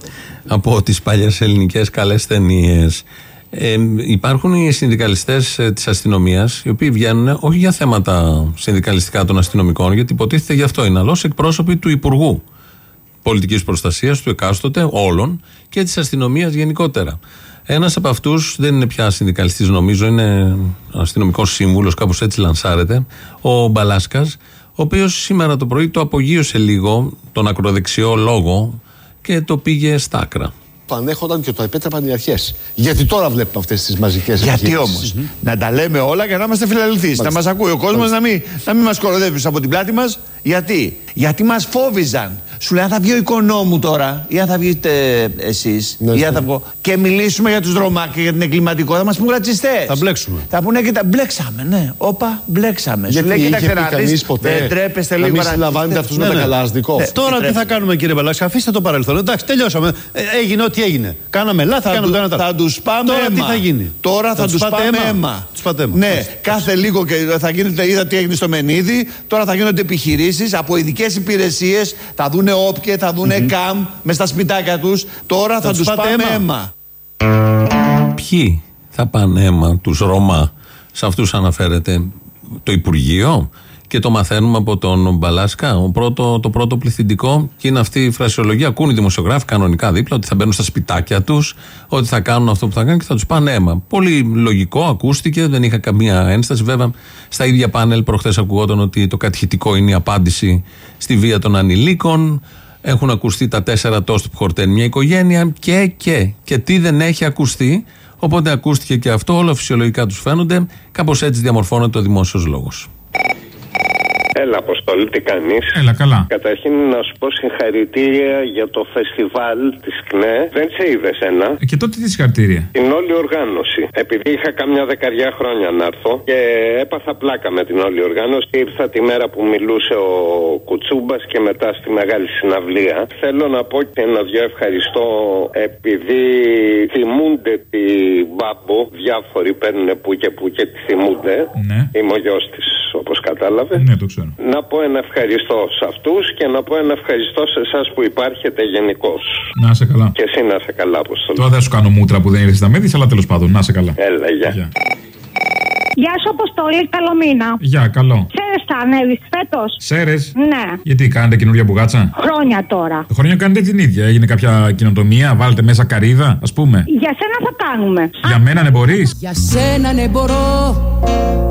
από τις παλιές ελληνικές καλές ταινίες. Ε, υπάρχουν οι συνδικαλιστές ε, της αστυνομίας οι οποίοι βγαίνουν όχι για θέματα συνδικαλιστικά των αστυνομικών γιατί υποτίθεται γι' αυτό είναι αλλά ως εκπρόσωποι του Υπουργού πολιτικής προστασίας του εκάστοτε όλων και της αστυνομίας γενικότερα. Ένας από αυτούς δεν είναι πια συνδικαλιστής νομίζω είναι αστυνομικός σύμβουλος κάπως έτσι λανσάρεται ο Μπαλάσκας ο οποίος σήμερα το πρωί το απογείωσε λίγο τον ακροδεξιό λόγο και το πήγε στα άκρα. Το ανέχονταν και το επέτρεπαν οι αρχές. Γιατί τώρα βλέπουμε αυτές τις μαζικές Γιατί όμως, να τα λέμε όλα για να είμαστε φιλαληθεί. Να μας ακούει ο κόσμος, να μην, να μην μας κοροϊδεύεις από την πλάτη μας. Γιατί, Γιατί μας φόβιζαν. Σου λέει, αν θα βγει ο οικονόμου τώρα, ή αν θα βγείτε εσείς, ή αν θα βγω. Και μιλήσουμε για τους Ρωμά και για την εγκληματικότητα, θα μας πούν ρατσιστές. Θα μπλέξουμε. Θα πούνε και τα. Μπλέξαμε, ναι. Όπα, μπλέξαμε. Γιατί Σου λέει, είχε κοίταξε πει να κανείς δεις, ποτέ Δεν τρέπεστε να λίγο μην παρα- συλλαμβάνετε αυτούς με Ναι, τα ναι. καλάσδικο. Ναι, Τώρα δεν τι θα κάνουμε κύριε Μπαλάξα, αφήστε το παρελθόν. Εντάξει, τελειώσαμε. Ε, έγινε ό,τι έγινε. Κάναμε λάθη, Θα, κάναμε του, το ένα το άλλο. θα τους πάμε Τώρα αίμα. τι θα γίνει; Τώρα θα, τους τους πάτε πάμε αίμα; αίμα. Τους πάτε αίμα. Ναι, Μάλιστα. κάθε λίγο και θα γίνεται, είδα τι έγινε στο Μενίδη. Τώρα θα γίνονται επιχειρήσεις από ειδικές υπηρεσίες. Θα δούνε όπκε, θα δουνε καμ μες στα σπιτάκια τους. Τώρα θα, τους τους πάτε πάμε αίμα. αίμα. Ποιοι θα πάνε αίμα τους Ρωμά σε αυτούς αναφέρεται το Υπουργείο; Και το μαθαίνουμε από τον Μπαλάσκα ο πρώτο, το πρώτο πληθυντικό και είναι αυτή η φρασιολογία ακούν οι δημοσιογράφοι κανονικά δίπλα ότι θα μπαίνουν στα σπιτάκια τους ότι θα κάνουν αυτό που θα κάνουν και θα τους πάνε αίμα πολύ λογικό ακούστηκε δεν είχα καμία ένσταση βέβαια στα ίδια πάνελ προχθές ακουγόταν ότι το κατηχητικό είναι η απάντηση στη βία των ανηλίκων έχουν ακουστεί τα τέσσερα τόστ που χορταίνει μια οικογένεια και, και, και τι δεν έχει ακουστεί. Οπότε ακούστηκε και αυτό, όλα φυσιολογικά τους φαίνονται. Κάπως έτσι διαμορφώνεται ο δημόσιος λόγος. Έλα, Αποστολή, τι κάνεις; Έλα, καλά. Καταρχήν να σου πω συγχαρητήρια για το φεστιβάλ της ΚΝΕ. Δεν σε είδε ένα. Ε, Και τότε τι συγχαρητήρια; Την όλη οργάνωση. Επειδή είχα καμιά δεκαριά χρόνια να έρθω και έπαθα πλάκα με την όλη οργάνωση. Ήρθα τη μέρα που μιλούσε ο Κουτσούμπας και μετά στη μεγάλη συναυλία. Θέλω να πω και ένα δυο ευχαριστώ επειδή θυμούνται τη Μπάμπο. Διάφοροι παίρνουν που και που και τη θυμούνται. Ναι. Είμαι ο γιος της, όπως κατάλαβε. Ναι, το ξέρω. Να πω ένα ευχαριστώ σε αυτούς και να πω ένα ευχαριστώ σε εσάς που υπάρχετε γενικώς. Να είσαι καλά. Και εσύ να είσαι καλά, Αποστολή. Τώρα δεν σου κάνω μούτρα που δεν ήρθε στα μέδια, αλλά τέλος πάντων, να είσαι καλά. Έλα, γεια. Γεια σου, Αποστόλη, καλό μήνα. Γεια, καλό. Ξέρεις θα ανέβεις φέτος; Σέρε. Ναι, Γιατί κάνετε καινούργια μπουγάτσα; χρόνια τώρα. Το χρόνο κάνετε την ίδια. Έγινε κάποια κοινοτομία, βάλετε μέσα καρύδα, ας πούμε. Για σένα θα κάνουμε. Για μένα ναι μπορείς; Για σένα ναι μπορώ.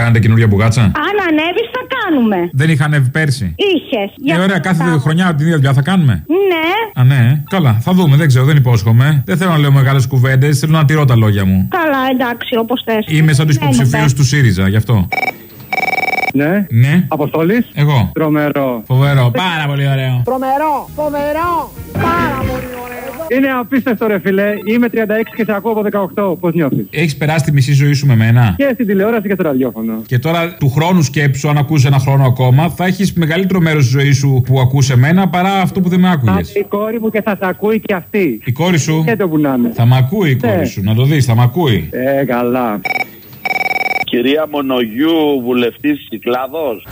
Κάνετε καινούργια μπουγάτσα; Αν ανέβεις θα κάνουμε. Δεν είχα ανέβει πέρσι; Είχες. Ε, ωραία, κάθε χρονιά την ίδια δουλειά θα κάνουμε; Ναι, Α, ναι. Καλά, θα δούμε, δεν ξέρω, δεν υπόσχομαι. Δεν θέλω να λέω μεγάλες κουβέντες, θέλω να τηρώ τα λόγια μου. καλά, εντάξει, όπως θες. Είμαι σαν τους Ναι, υποψηφίους ναι. του ΣΥΡΙΖΑ, γι' αυτό. Ναι. Ναι. Αποστολή. Εγώ. Τρομερό. Φοβερό, πάρα πολύ ωραίο. Τρομερό. Φοβερό. Πάρα πολύ ωραίο. Είναι απίστευτο, ρε φιλέ. Είμαι 36 και σε ακούω από 18. Πώς νιώθεις; Έχεις περάσει τη μισή ζωή σου με μένα; Και στην τηλεόραση και στο ραδιόφωνο. Και τώρα του χρόνου σκέψου, αν ακούσει ένα χρόνο ακόμα, θα έχεις μεγαλύτερο μέρος της ζωής σου που ακούσε εμένα παρά αυτό που δεν με Θα άκουγες. είναι η κόρη μου και θα σε ακούει και αυτή. Η κόρη σου; Και το που να είναι. Θα μ' ακούει η Ναι. κόρη σου, να το δεις, θα μ' ακούει. Ε, καλά. Κυρία Μονογιού, βουλευτής Κυκλάδος.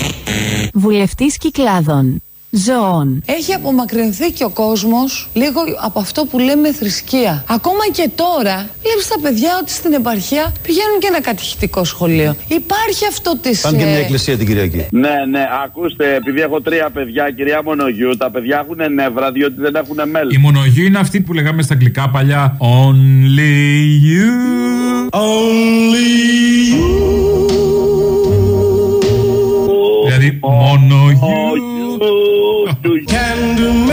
Βουλευτής Κυκλάδων. Ζώων. Έχει απομακρυνθεί και ο κόσμος λίγο από αυτό που λέμε θρησκεία. Ακόμα και τώρα βλέπεις τα παιδιά ότι στην επαρχία πηγαίνουν και ένα κατηχητικό σχολείο. Υπάρχει αυτό της... Πάνε και μια ε, εκκλησία την Κυριακή. Ναι, ναι, ακούστε, επειδή έχω τρία παιδιά, κυρία Μονογιού, τα παιδιά έχουν νεύρα διότι δεν έχουν μέλλον. Η μονογή είναι αυτή που λέγαμε στα αγγλικά παλιά. Only you. Only you. Δηλαδή, μόνο you. do, do. Can do.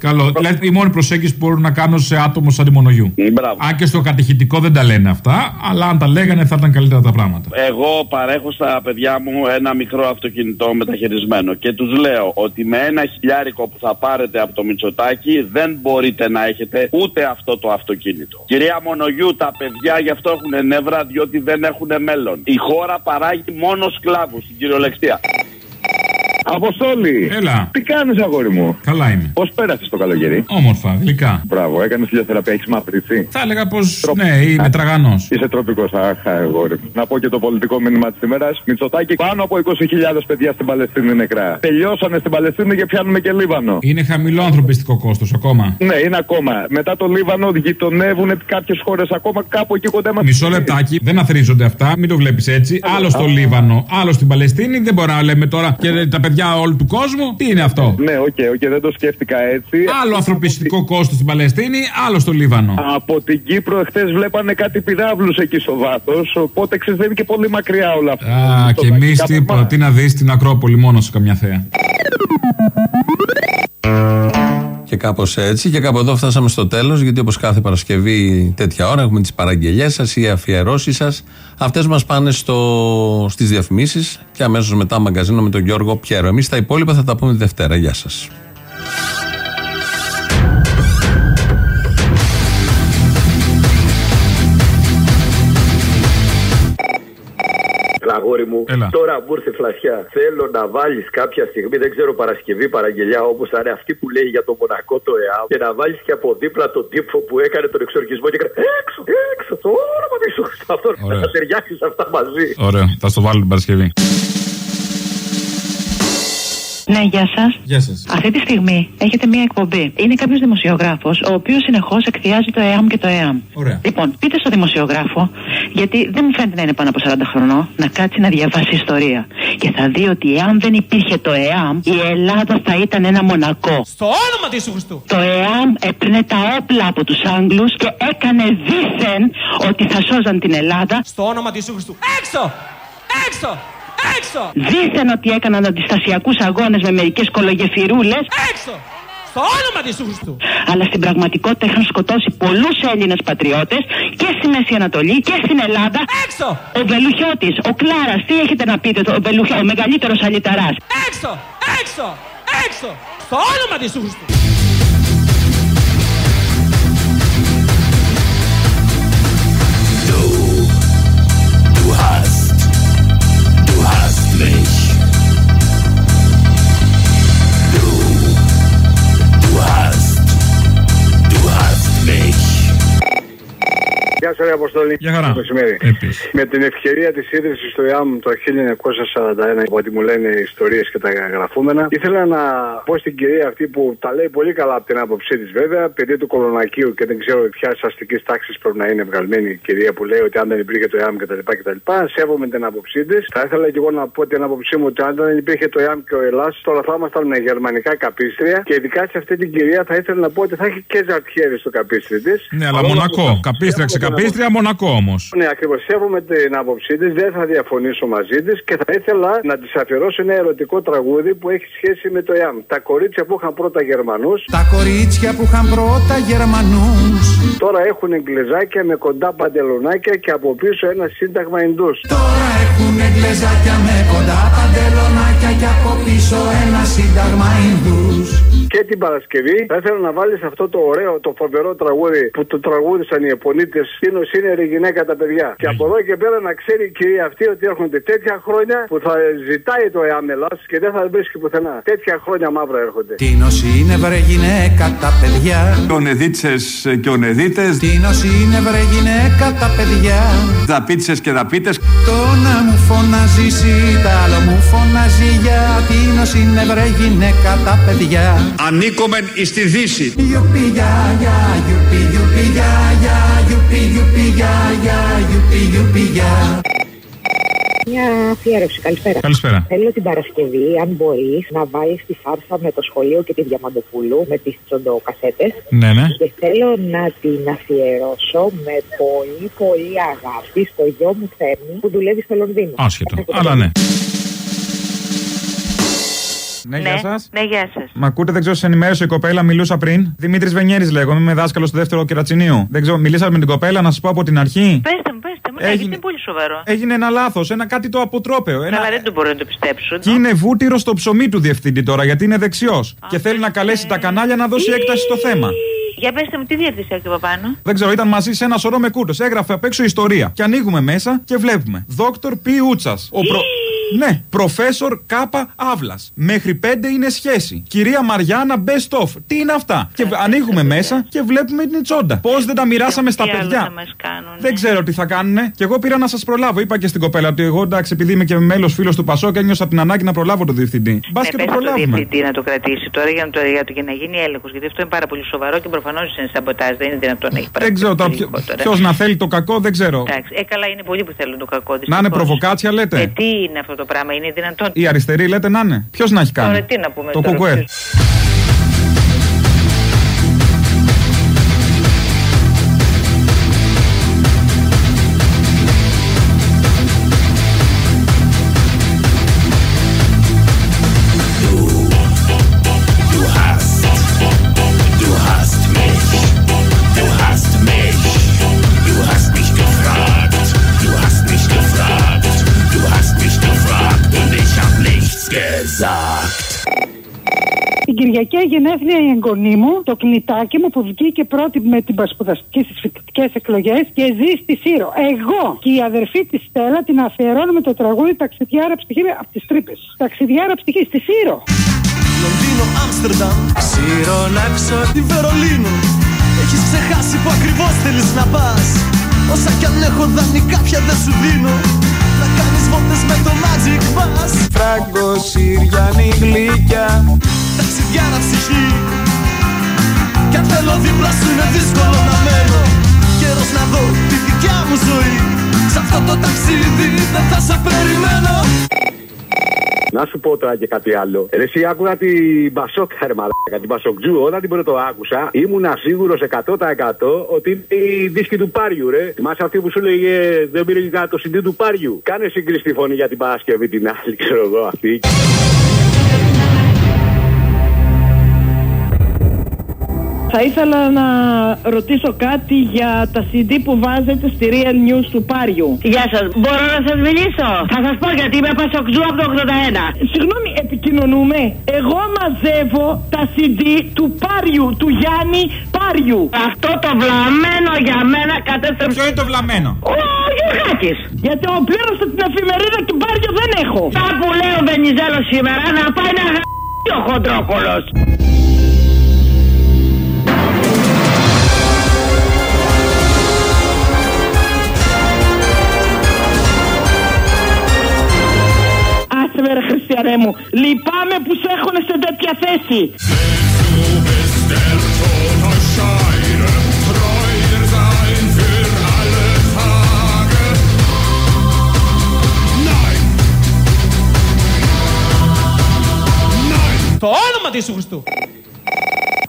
Καλό. Δηλαδή, η μόνη προσέγγιση που μπορώ να κάνω σε άτομο σαν τη μονογιού. Αν και στο κατηχητικό δεν τα λένε αυτά, αλλά αν τα λέγανε θα ήταν καλύτερα τα πράγματα. Εγώ παρέχω στα παιδιά μου ένα μικρό αυτοκινητό μεταχειρισμένο και τους λέω ότι με ένα χιλιάρικο που θα πάρετε από το Μητσοτάκι δεν μπορείτε να έχετε ούτε αυτό το αυτοκίνητο. Κυρία Μονογιού, τα παιδιά γι' αυτό έχουν νεύρα διότι δεν έχουν μέλλον. Η χώρα παράγει μόνο σκλάβους στην κυριολεξία. Αποστόλη! Έλα. Τι κάνεις, αγόρι μου; Καλά είμαι. Πώς πέρασες το καλοκαίρι; Όμορφα, γλυκά. Μπράβο, έκανες ηλιοθεραπεία, έχεις μαυρίσει. Θα έλεγα πως ναι, είμαι τραγανός. Είσαι τροπικός, αχ, αγόρι μου. Να πω και το πολιτικό μήνυμα της ημέρας. Μητσοτάκη, πάνω από 20.000 παιδιά στην Παλαιστίνη νεκρά. Τελειώσανε στην Παλαιστίνη και πιάνουμε και Λίβανο. Είναι χαμηλό ανθρωπιστικό κόστος ακόμα. Ναι, είναι ακόμα. Μετά το Λίβανο γειτονεύουν κάποιες χώρες ακόμα κάπου εκεί κοντά μας. Μισό λεπτάκι, δεν αθροίζονται αυτά, μην το βλέπεις έτσι. Άλλο στο Λίβανο, άλλο στην Παλαιστίνη, δεν μπορεί να λέμε τώρα και τα παιδιά όλου του κόσμου. Τι είναι αυτό; Ναι, οκ, οκ, δεν το σκέφτηκα έτσι. Άλλο ανθρωπιστικό κόστος στην Παλαιστίνη, άλλο στο Λίβανο. Από την Κύπρο εχθές βλέπανε κάτι πυραύλους εκεί στο βάθος. Οπότε ξέρεις, δεν είναι και πολύ μακριά όλα αυτά. Α, και εμείς τίποτα. Τι να δεις την Ακρόπολη μόνο σε καμιά θέα. Και κάπως έτσι. Και κάπου εδώ φτάσαμε στο τέλος. Γιατί όπως κάθε Παρασκευή τέτοια ώρα έχουμε τις παραγγελίες σας ή αφιερώσεις σας. Αυτές μας πάνε στο... στις διαφημίσεις και αμέσως μετά μαγκαζίνο με τον Γιώργο Πιέρο. Εμείς τα υπόλοιπα θα τα πούμε τη Δευτέρα. Γεια σας. Αγόρι μου, Έλα. τώρα που ήρθε φλασιά, θέλω να βάλεις κάποια στιγμή, δεν ξέρω Παρασκευή, Παραγγελιά, όπως θα είναι αυτή που λέει για το Μονακό το ΕΑΜ, και να βάλεις και από δίπλα τον τύπο που έκανε τον εξορκισμό και έκανε έξω, έξω, το όνομα της Αυτό Ωραία. να ταιριάξεις αυτά μαζί. Ωραία, θα στο βάλω την Παρασκευή. Ναι, γεια σας. Γεια σας. Αυτή τη στιγμή έχετε μία εκπομπή. Είναι κάποιος δημοσιογράφος, ο οποίος συνεχώς εκθιάζει το ΕΑΜ και το ΕΑΜ. Ωραία. Λοιπόν, πείτε στο δημοσιογράφο, γιατί δεν μου φαίνεται να είναι πάνω από 40 χρονών, να κάτσει να διαβάσει ιστορία. Και θα δει ότι εάν δεν υπήρχε το ΕΑΜ, η Ελλάδα θα ήταν ένα μονακό. Στο όνομα της Χριστού. Το ΕΑΜ έπαιρνε τα όπλα από τους Άγγλους και έκανε δήθεν ότι θα σώζαν την Ελλάδα. Στο όνομα της Χριστού. Έξω! Έξω! Έξω! Δήθεν ότι έκαναν αντιστασιακούς αγώνες με μερικές κολογεφυρούλες. Έξω! Στο όνομα της Χριστού. Αλλά στην πραγματικότητα είχαν σκοτώσει πολλούς Έλληνες πατριώτες και στη Μέση Ανατολή και στην Ελλάδα. Έξω! Ο Βελουχιώτης, ο Κλάρας, τι έχετε να πείτε, ο, Βελουχιώ, ο μεγαλύτερος αλυταρά. Έξω! Έξω! Έξω! Στο όνομα της Χριστού. Γεια σα, Αποστολή. Γεια χαρά. Μεσημέρι. Επίσης. Με την ευκαιρία της ίδρυσης του ΙΑΜ το 1941, ό,τι μου λένε οι ιστορίες και τα γραφούμενα, ήθελα να πω στην κυρία αυτή που τα λέει πολύ καλά από την άποψή της βέβαια, παιδί του κολονακίου και δεν ξέρω ποια αστικής τάξης πρέπει να είναι βγαλμένη η κυρία που λέει ότι αν δεν υπήρχε το ΙΑΜ κτλ. κτλ. Σέβομαι την άποψή της. Θα ήθελα και εγώ να πω την άποψή μου ότι αν δεν υπήρχε το ΙΑΜ και ο Ελλάς, τώρα θα ήμασταν με γερμανικά καπίστρια και ειδικά σε αυτή την κυρία θα ήθελα να πω ότι θα έχει και ζαρτιέρι στο καπίστρι της. Ναι, αλλά Μονακό. Καπίστρια ξεκαπίστρια, Μονακό όμως. Ναι, ακριβώς. Σέβομαι την άποψή της, δεν θα διαφωνήσω μαζί της και θα ήθελα να της αφιερώσω ένα ερωτικό τραγούδι που έχει σχέση με το ΕΑΜ. Τα κορίτσια που είχαν πρώτα Γερμανούς. Τα κορίτσια που είχαν πρώτα Γερμανούς Τώρα έχουν εγκλεζάκια με κοντά παντελονάκια και από πίσω ένα σύνταγμα Ινδούς. Τώρα έχουνε γλεζάκια με κοντά παντελονάκια και από πίσω ένα σύνταγμα Ινδούς Και την Παρασκευή θα ήθελα να βάλεις αυτό το ωραίο, το φοβερό τραγούδι που το τραγούδισαν οι επονίτες. Είναι σύνερη γυναίκα τα παιδιά. Και από εδώ και πέρα να ξέρει η κυρία αυτή ότι έρχονται τέτοια χρόνια που θα ζητάει το ΕΑΜ Ελλάς και δεν θα βρίσκει πουθενά. Τέτοια χρόνια μαύρα έρχονται. Τι είναι βρε γυναίκα τα παιδιά. Ονεδίτσες και ονεδίτες Τι είναι βρε γυναίκα τα παιδιά. Δαπίτσες και δαπίτες. Το να μου φωνάζει εσύ τα άλλο μου φωνάζει για. Τι είναι βρε γυναίκα τα παιδιά. Ανήκομεν εις τη Δύση. Γιουπι για για γιουπι γιουπι για για γιουπι γιουπι για για γιουπι γιουπι για Μια αφιέρωση, καλησπέρα. Καλησπέρα. Θέλω την Παρασκευή, αν μπορείς, να βάλει τη φάρσα με το σχολείο και τη Διαμαντοπούλου με τις τσοντοκασέτες. Ναι, ναι. Και θέλω να την αφιερώσω με πολύ πολύ αγάπη στο γιο μου Θέμη που δουλεύει στο Λονδίνο. Άσχετο. Αλλά ναι. Ναι, γεια σας. Ναι, γεια σας. Μ' ακούτε, δεν ξέρω, σε ενημέρωσε η κοπέλα, μιλούσα πριν. Δημήτρης Βενιέρης λέγομαι, είμαι δάσκαλος του δεύτερου κερατσινίου. Δεν ξέρω, μιλήσατε με την κοπέλα, να σας πω από την αρχή. Πέστε μου, πέστε μου, ναι, Έγινε- γιατί είναι πολύ σοβαρό. Έγινε ένα λάθος, ένα κάτι το αποτρόπαιο. Ένα... Καλά, δεν το μπορώ να το πιστέψω. Και είναι βούτυρος στο ψωμί του διευθυντή τώρα, γιατί είναι δεξιός. Και θέλει να καλέσει τα κανάλια να δώσει έκταση στο θέμα. Για πέστε μου, τι διεύθυνση έχει από πάνω; Δεν ξέρω, ήταν μαζί σε ένα σωρό με κούτο. Έγραφε απ' έξω ιστορία. Και ανοίγουμε μέσα και βλέπουμε. Δόκτωρ Π. Ούτσας. Ο προ... Ναι, προφέσορ Κάπα Αύλας. Μέχρι πέντε είναι σχέση. Κυρία Μαριάννα Best of. Τι είναι αυτά; Και ανοίγουμε μέσα και βλέπουμε την τσόντα. Πώς δεν τα μοιράσαμε στα Τι άλλο παιδιά; θα μας κάνουν. Δεν ξέρω τι θα κάνουνε. Και εγώ πήρα να σας προλάβω. Είπα και στην κοπέλα ότι εγώ εντάξει, επειδή είμαι και μέλος φίλος του Πασό και ένιωσα την ανάγκη να προλάβω τον διευθυντή. Μπας Ναι, και πες το στο προλάβουμε. διευθυντή να το κρατήσει τώρα για να, το, για, το, για να γίνει έλεγχος. Γιατί αυτό είναι πάρα πολύ σοβαρό και προφανώς είναι σαμποτάζ. Δεν είναι δυνατόν να έχει Δεν ξέρω τώρα ποιο ποιος να θέλει το κακό, δεν ξέρω. Εντάξει, ε, καλά είναι πολλοί που θέλουν το κακό. Να είναι δυστυχώς. προβοκάτσια Ε, λέτε. τι είναι αυτό το πράγμα, είναι δυνατόν. Η αριστερή λέτε να είναι. Ποιος να έχει κάνει; Τώρα τι να πούμε Το τώρα, κουκουέ. Την Κυριακή γενέθλια η εγγονή μου, το κνητάκι μου που βγήκε πρώτη με την πασπουδαστική στις φοιτητικές εκλογές και ζει στη Σύρο. Εγώ και η αδερφή της Στέλλα την αφιερώνουμε το τραγούδι Ταξιδιάρα ψυχή από τις τρύπες. Ταξιδιάρα ψυχή στη Σύρο. Λονδίνο, Άμστερνταμ Σύρο να τη Βερολίνο Έχεις ξεχάσει που ακριβώς θέλεις να πας Όσα κι αν έχω δανεικά πια δεν σου δίνω Να κάνεις βόλτες με το Magic Bus Φράγκο, Συριανή, γλυκιά Ταξιδιάρα ψυχή Κι αν θέλω δίπλα σου είναι δύσκολο να μένω Καιρός να δω τη δικιά μου ζωή Σ' αυτό το ταξίδι δεν θα σε περιμένω Να σου πω τώρα και κάτι άλλο. Ρε, εσύ άκουγα την Μπασόκα, ρε μαλάκα, την Μπασοκτζού. Όταν την πρώτο άκουσα, ήμουνα σίγουρος 100% ότι είναι η δίσκη του Πάριου, ρε. Θυμάσαι αυτή που σου λέγε Δεν πήρε και το CD του Πάριου. Κάνε συγκριστή φωνή για την Παρασκευή την άλλη, ξέρω εγώ αυτή. Θα ήθελα να ρωτήσω κάτι για τα CD που βάζετε στη Real News του Πάριου. Γεια σας, μπορώ να σας μιλήσω; Θα σας πω γιατί είμαι Πασοκτζού από το 81. Συγγνώμη, επικοινωνούμε. Εγώ μαζεύω τα CD του Πάριου, του Γιάννη Πάριου. Αυτό το βλαμμένο για μένα κατέστρεψε. Ποιο είναι το βλαμμένο; Ο Γιωργάκης. Γιατί ο πλήρωσα την εφημερίδα του Πάριου δεν έχω. Τα που λέει ο Βενιζέλος σήμερα να πάει να γαμπήσει ο χοντρόκολο. Με ρε Χριστιανέ μου. Λυπάμαι που σε έχουν σε τέτοια θέση. Το όνομα του Ιησού Χριστού.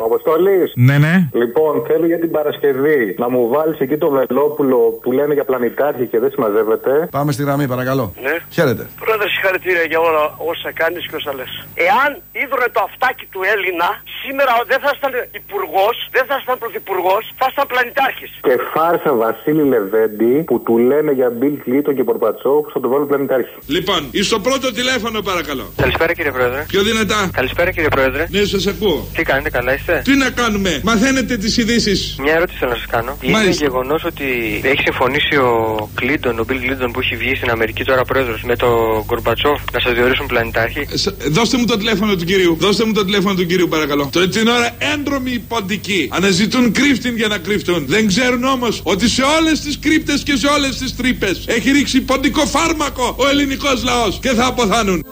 Αποστολή. Ναι, ναι. Λοιπόν, θέλω για την Παρασκευή να μου βάλεις εκεί το Βελόπουλο που λένε για πλανητάρχη και δεν συμμαζεύεται. Πάμε στη γραμμή, παρακαλώ. Ναι. Χαίρετε. Πρόεδρε, συγχαρητήρια για όλα όσα κάνεις και όσα λες. Εάν είδωρε το αυτάκι του Έλληνα, σήμερα δεν θα ήταν υπουργός, δεν θα ήταν πρωθυπουργός, θα ήταν πλανητάρχης. Και φάρσα Βασίλη Λεβέντη που του λένε για Μπιλ Κλίτον και Πορπατσόφ θα το βάλουν πλανητάρχη. Λοιπόν, εις το πρώτο τηλέφωνο παρακαλώ. Καλησπέρα κύριε Πρόεδρε. Πιο δυνατά. Καλησπέρα κύριε Πρόεδρε. Ναι, σας ακούω. Τι κάνετε, καλά είστε; Τι να κάνουμε, μαθαίνετε τις ειδήσεις. Μια ερώτηση θέλω να σας κάνω. Είναι Μάλιστα. γεγονός ότι έχει συμφωνήσει ο Κλίντον, ο Μπιλ Κλίντον που έχει βγει στην Αμερική τώρα πρόεδρος με τον Γκορμπατσόφ να σας διορίσουν πλανητάρχη; Δώστε μου το τηλέφωνο του κυρίου. Δώστε μου το τηλέφωνο του κυρίου, παρακαλώ. Τώρα την ώρα έντρομοι ποντικοί αναζητούν κρύφτην για να κρύφτουν. Δεν ξέρουν όμως ότι σε όλες τις κρύπτες και σε όλες τις τρύπες έχει ρίξει ποντικό φάρμακο ο ελληνικός λαός και θα αποθάνουν.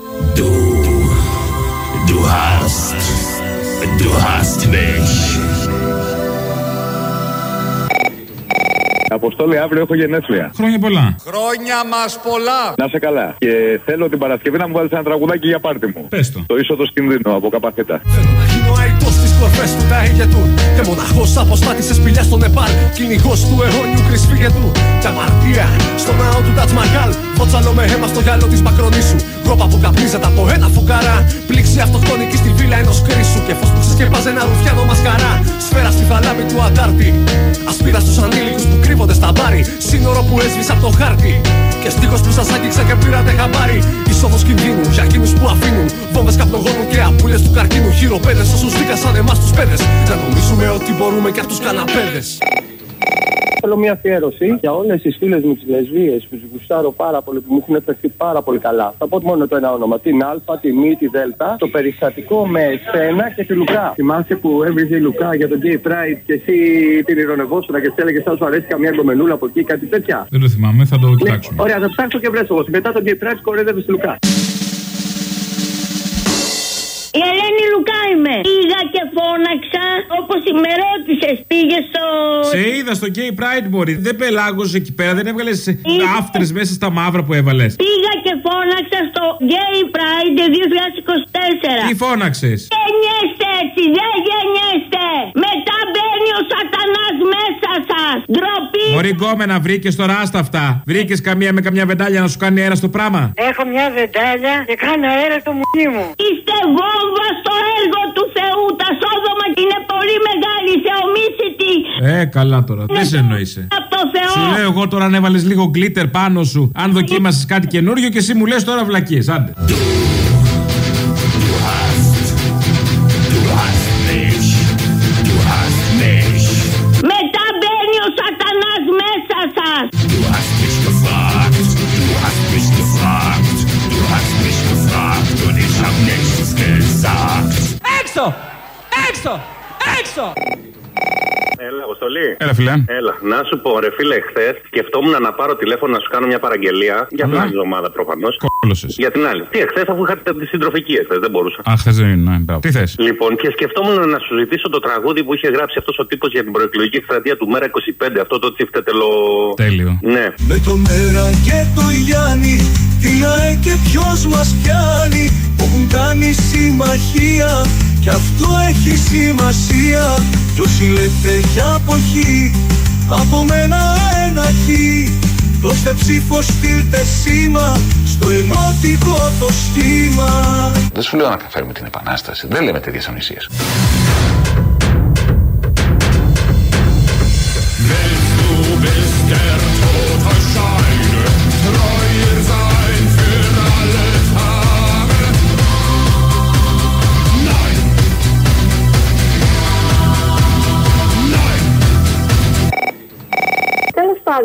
Du hast. Du hast mich. Αποστόλη, αύριο έχω γενέθλια. Χρόνια πολλά. Χρόνια μας πολλά! Να σε καλά. Και θέλω την Παρασκευή να μου βάλεις ένα τραγουδάκι για πάρτι μου. Πες το. Το είσοδο κινδύνου από καπαθέτα. Είναι ο αητός στις κορφές του τα ηγετούν Και μοναχός αποστάτη σε σπηλιά στο Νεπάλ Κυνηγός του αιώνιου κρυσφύγετου Κι αμαρτία στο ναό του Τατς Μαχάλ Φότσαλο με αίμα στο γυαλό της Μακρονήσου Ρόπα που καπνίζεται από ένα φουκαρά Πλήξη αυτοκτονική στη βίλα ενός κρίσου Και φως που ξεσκεπάζει ένα ρουφιάνο μασκαρά. Σφαίρα στη θαλάμη του Αντάρτη. Ασπίδα στους ανήλικους που κρύβονται στα μπάρι. Σύνορο που έσβησε από το χάρτη. Και στίχος που σας άγγιξε και πήρατε χαμπάρι. Είσοδος κινδύνου για εκείνους που αφήνουν. Βόμβες καπνογόνου και απούλες του καρκίνου. Χειροπέδες όσους δίκασαν εμάς τους πέδες Να νομίζουμε ότι μπορούμε και αυτούς καναπέδες Θέλω μια αφιέρωση για όλες τις φίλες μου τις λεσβείε που τις γουστάρω πάρα πολύ, που μου έχουν φερθεί πάρα πολύ καλά. Θα πω μόνο το ένα όνομα. Την Α, τη Μ, τη Δ, το περιστατικό με εσένα και τη Λουκά. Θυμάσαι που έβριζε η Λουκά για τον Gay Pride και εσύ την ηρωνευόσουν και της έλεγες Θα σου αρέσει καμιά γκομενούλα από εκεί, κάτι τέτοια. Δεν το θυμάμαι, θα το κοιτάξουμε. Ωραία, θα ψάξω και βρέσω εγώ. Μετά τον Gay Pride κορέδευε τη Λουκά. Η Ελένη Λουκά είμαι. Πήγα και φώναξα όπως με ρώτησε. Πήγες στο. Σε είδα στο Gay Pride μπορεί. Δεν πελάγωσε εκεί πέρα, δεν έβγαλες άφτρες μέσα στα μαύρα που έβαλες. Πήγα και φώναξα στο Gay Pride 2024. Τι φώναξες; Γενιέστε έτσι, δεν γενιέστε. Μετά μπαίνει ο σατανάς μέσα σας. Ντροπή. Μωρή γκόμενα, βρήκες τώρα άστα αυτά. Βρήκες καμία με καμιά βεντάλια να σου κάνει αέρα στο πράμα; Έχω μια βεντάλια και κάνω αέρα το μουνί μου. Είστε βόμβα Θεομίσητη. Ε, καλά τώρα. Δεν σε εννοείσαι. Από το Θεό. Σου λέω εγώ τώρα αν έβαλες λίγο γκλίτερ πάνω σου, αν δοκίμασες κάτι καινούριο και εσύ μου λες τώρα βλακίες. Άντε. Αποστολή. Έλα, φιλέ. Έλα, να σου πω, ρε φίλε, χθες σκεφτόμουν να πάρω τηλέφωνο να σου κάνω μια παραγγελία. Για την Αλλά. άλλη εβδομάδα προφανώς. Κόλωσες. Για την άλλη. Τι, εχθέ αφού είχατε τη συντροφική εχθέ, δεν μπορούσα. Αχ, δεν είναι, ναι, μπράβο. Τι θες; Λοιπόν, και σκεφτόμουν να σου ζητήσω το τραγούδι που είχε γράψει αυτός ο τύπος για την προεκλογική εκστρατεία του Μέρα 25, αυτό το τσιφτετελο. Τέλειο. Ναι. Με το μέρα και το Γιάννη Τι ΑΕ και ποιος μας πιάνει Που έχουν κάνει συμμαχία Κι αυτό έχει σημασία Κι όσοι λέτε για αποχή Από μένα ένα χι Δώστε ψήφο στείλτε σήμα Στο ενωτικό το σχήμα Δεν σου λέω να φέρουμε την επανάσταση. Δεν λέμε τέτοιες ανοησίε.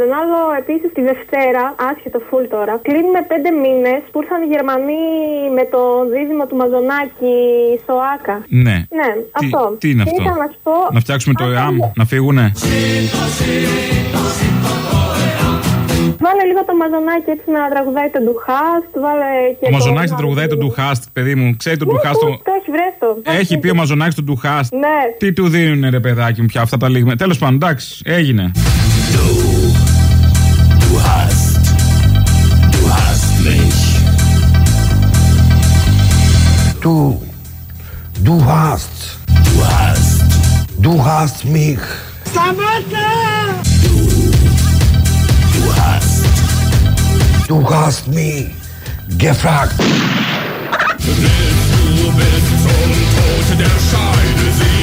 Τέλο πάντων, άλλο επίσης τη Δευτέρα, άσχετο φουλ τώρα, κλείνουμε πέντε μήνες που ήρθαν οι Γερμανοί με το δίδυμο του Μαζονάκη στο ΑΚΑ. Ναι. Ναι, αυτό. τι είναι Και αυτό; ήθελα να σου πω. Να φτιάξουμε το ΕΑΜ, να φύγουνε; Βάλε λίγο το Μαζονάκη έτσι να τραγουδάει τον Ντουχάστ. Βάλε και. Ο Μαζονάκης θα τραγουδάει τον Ντουχάστ, παιδί μου. Ξέρει τον Ναι, Ντουχάστ. το- το- Το έχει βρέστο. Έχει πει ο Μαζονάκης τον Ντουχάστ. Ναι. Τι του δίνουνε ρε παιδάκι μου πια αυτά τα λίγα. Τέλος πάντων, εντάξει, έγινε. hast, du hast mich. Du, du hast, du hast, du hast mich. Samantha! Du, du hast, du hast mich gefragt. Willst du bis zum Tod der Scheide sehen?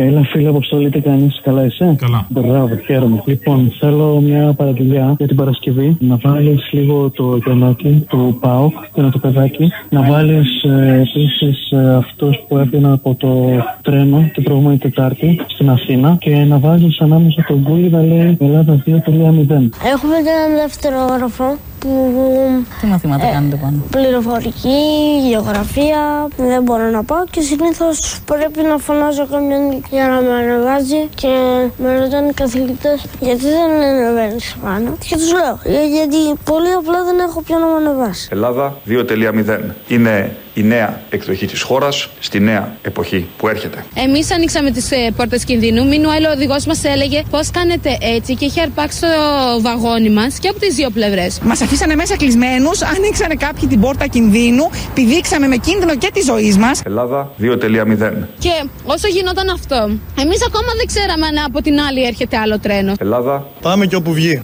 Έλα, φίλε Αποστολή, τι κάνεις, καλά είσαι; Καλά. Μπράβο, χαίρομαι. Λοιπόν, θέλω μια παραγγελιά για την Παρασκευή. Να βάλεις λίγο το γελάκι του ΠΑΟΚ και να το παιδάκι. Να βάλεις ε, επίσης ε, αυτός που έπαιρνε από το τρένο την προηγούμενη Τετάρτη στην Αθήνα. Και να βάλει ανάμεσα τον Γκούλι να λέει Ελλάδα 2.0. Έχουμε και έναν δεύτερο όροφο που. Τι μαθήματα κάνετε πάνω; Πληροφορική, γεωγραφία, δεν μπορώ να πάω και συνήθως πρέπει να φωνάζω κάποιον για να με ανεβάζει και με ρωτάνε οι καθηγητές γιατί δεν ανεβαίνεις πάνω; Και τους λέω «Ε, γιατί πολύ απλά δεν έχω πια να με ανεβάσει. Ελλάδα 2.0. Είναι η νέα εκδοχή της χώρας στη νέα εποχή που έρχεται. Εμείς ανοίξαμε τις ε, πόρτες κινδύνου. Μινουέλ, ο οδηγός μας έλεγε πώς κάνετε έτσι και είχε αρπάξει το βαγόνι μας και από τις δύο πλευρές. Μας αφήσανε μέσα κλεισμένους, ανοίξανε κάποιοι την πόρτα κινδύνου, πηδήξαμε με κίνδυνο και της ζωής μας. Ελλάδα 2.0. Και όσο γινόταν αυτό, εμείς ακόμα δεν ξέραμε αν από την άλλη έρχεται άλλο τρένο. Ελλάδα Πάμε και όπου βγει.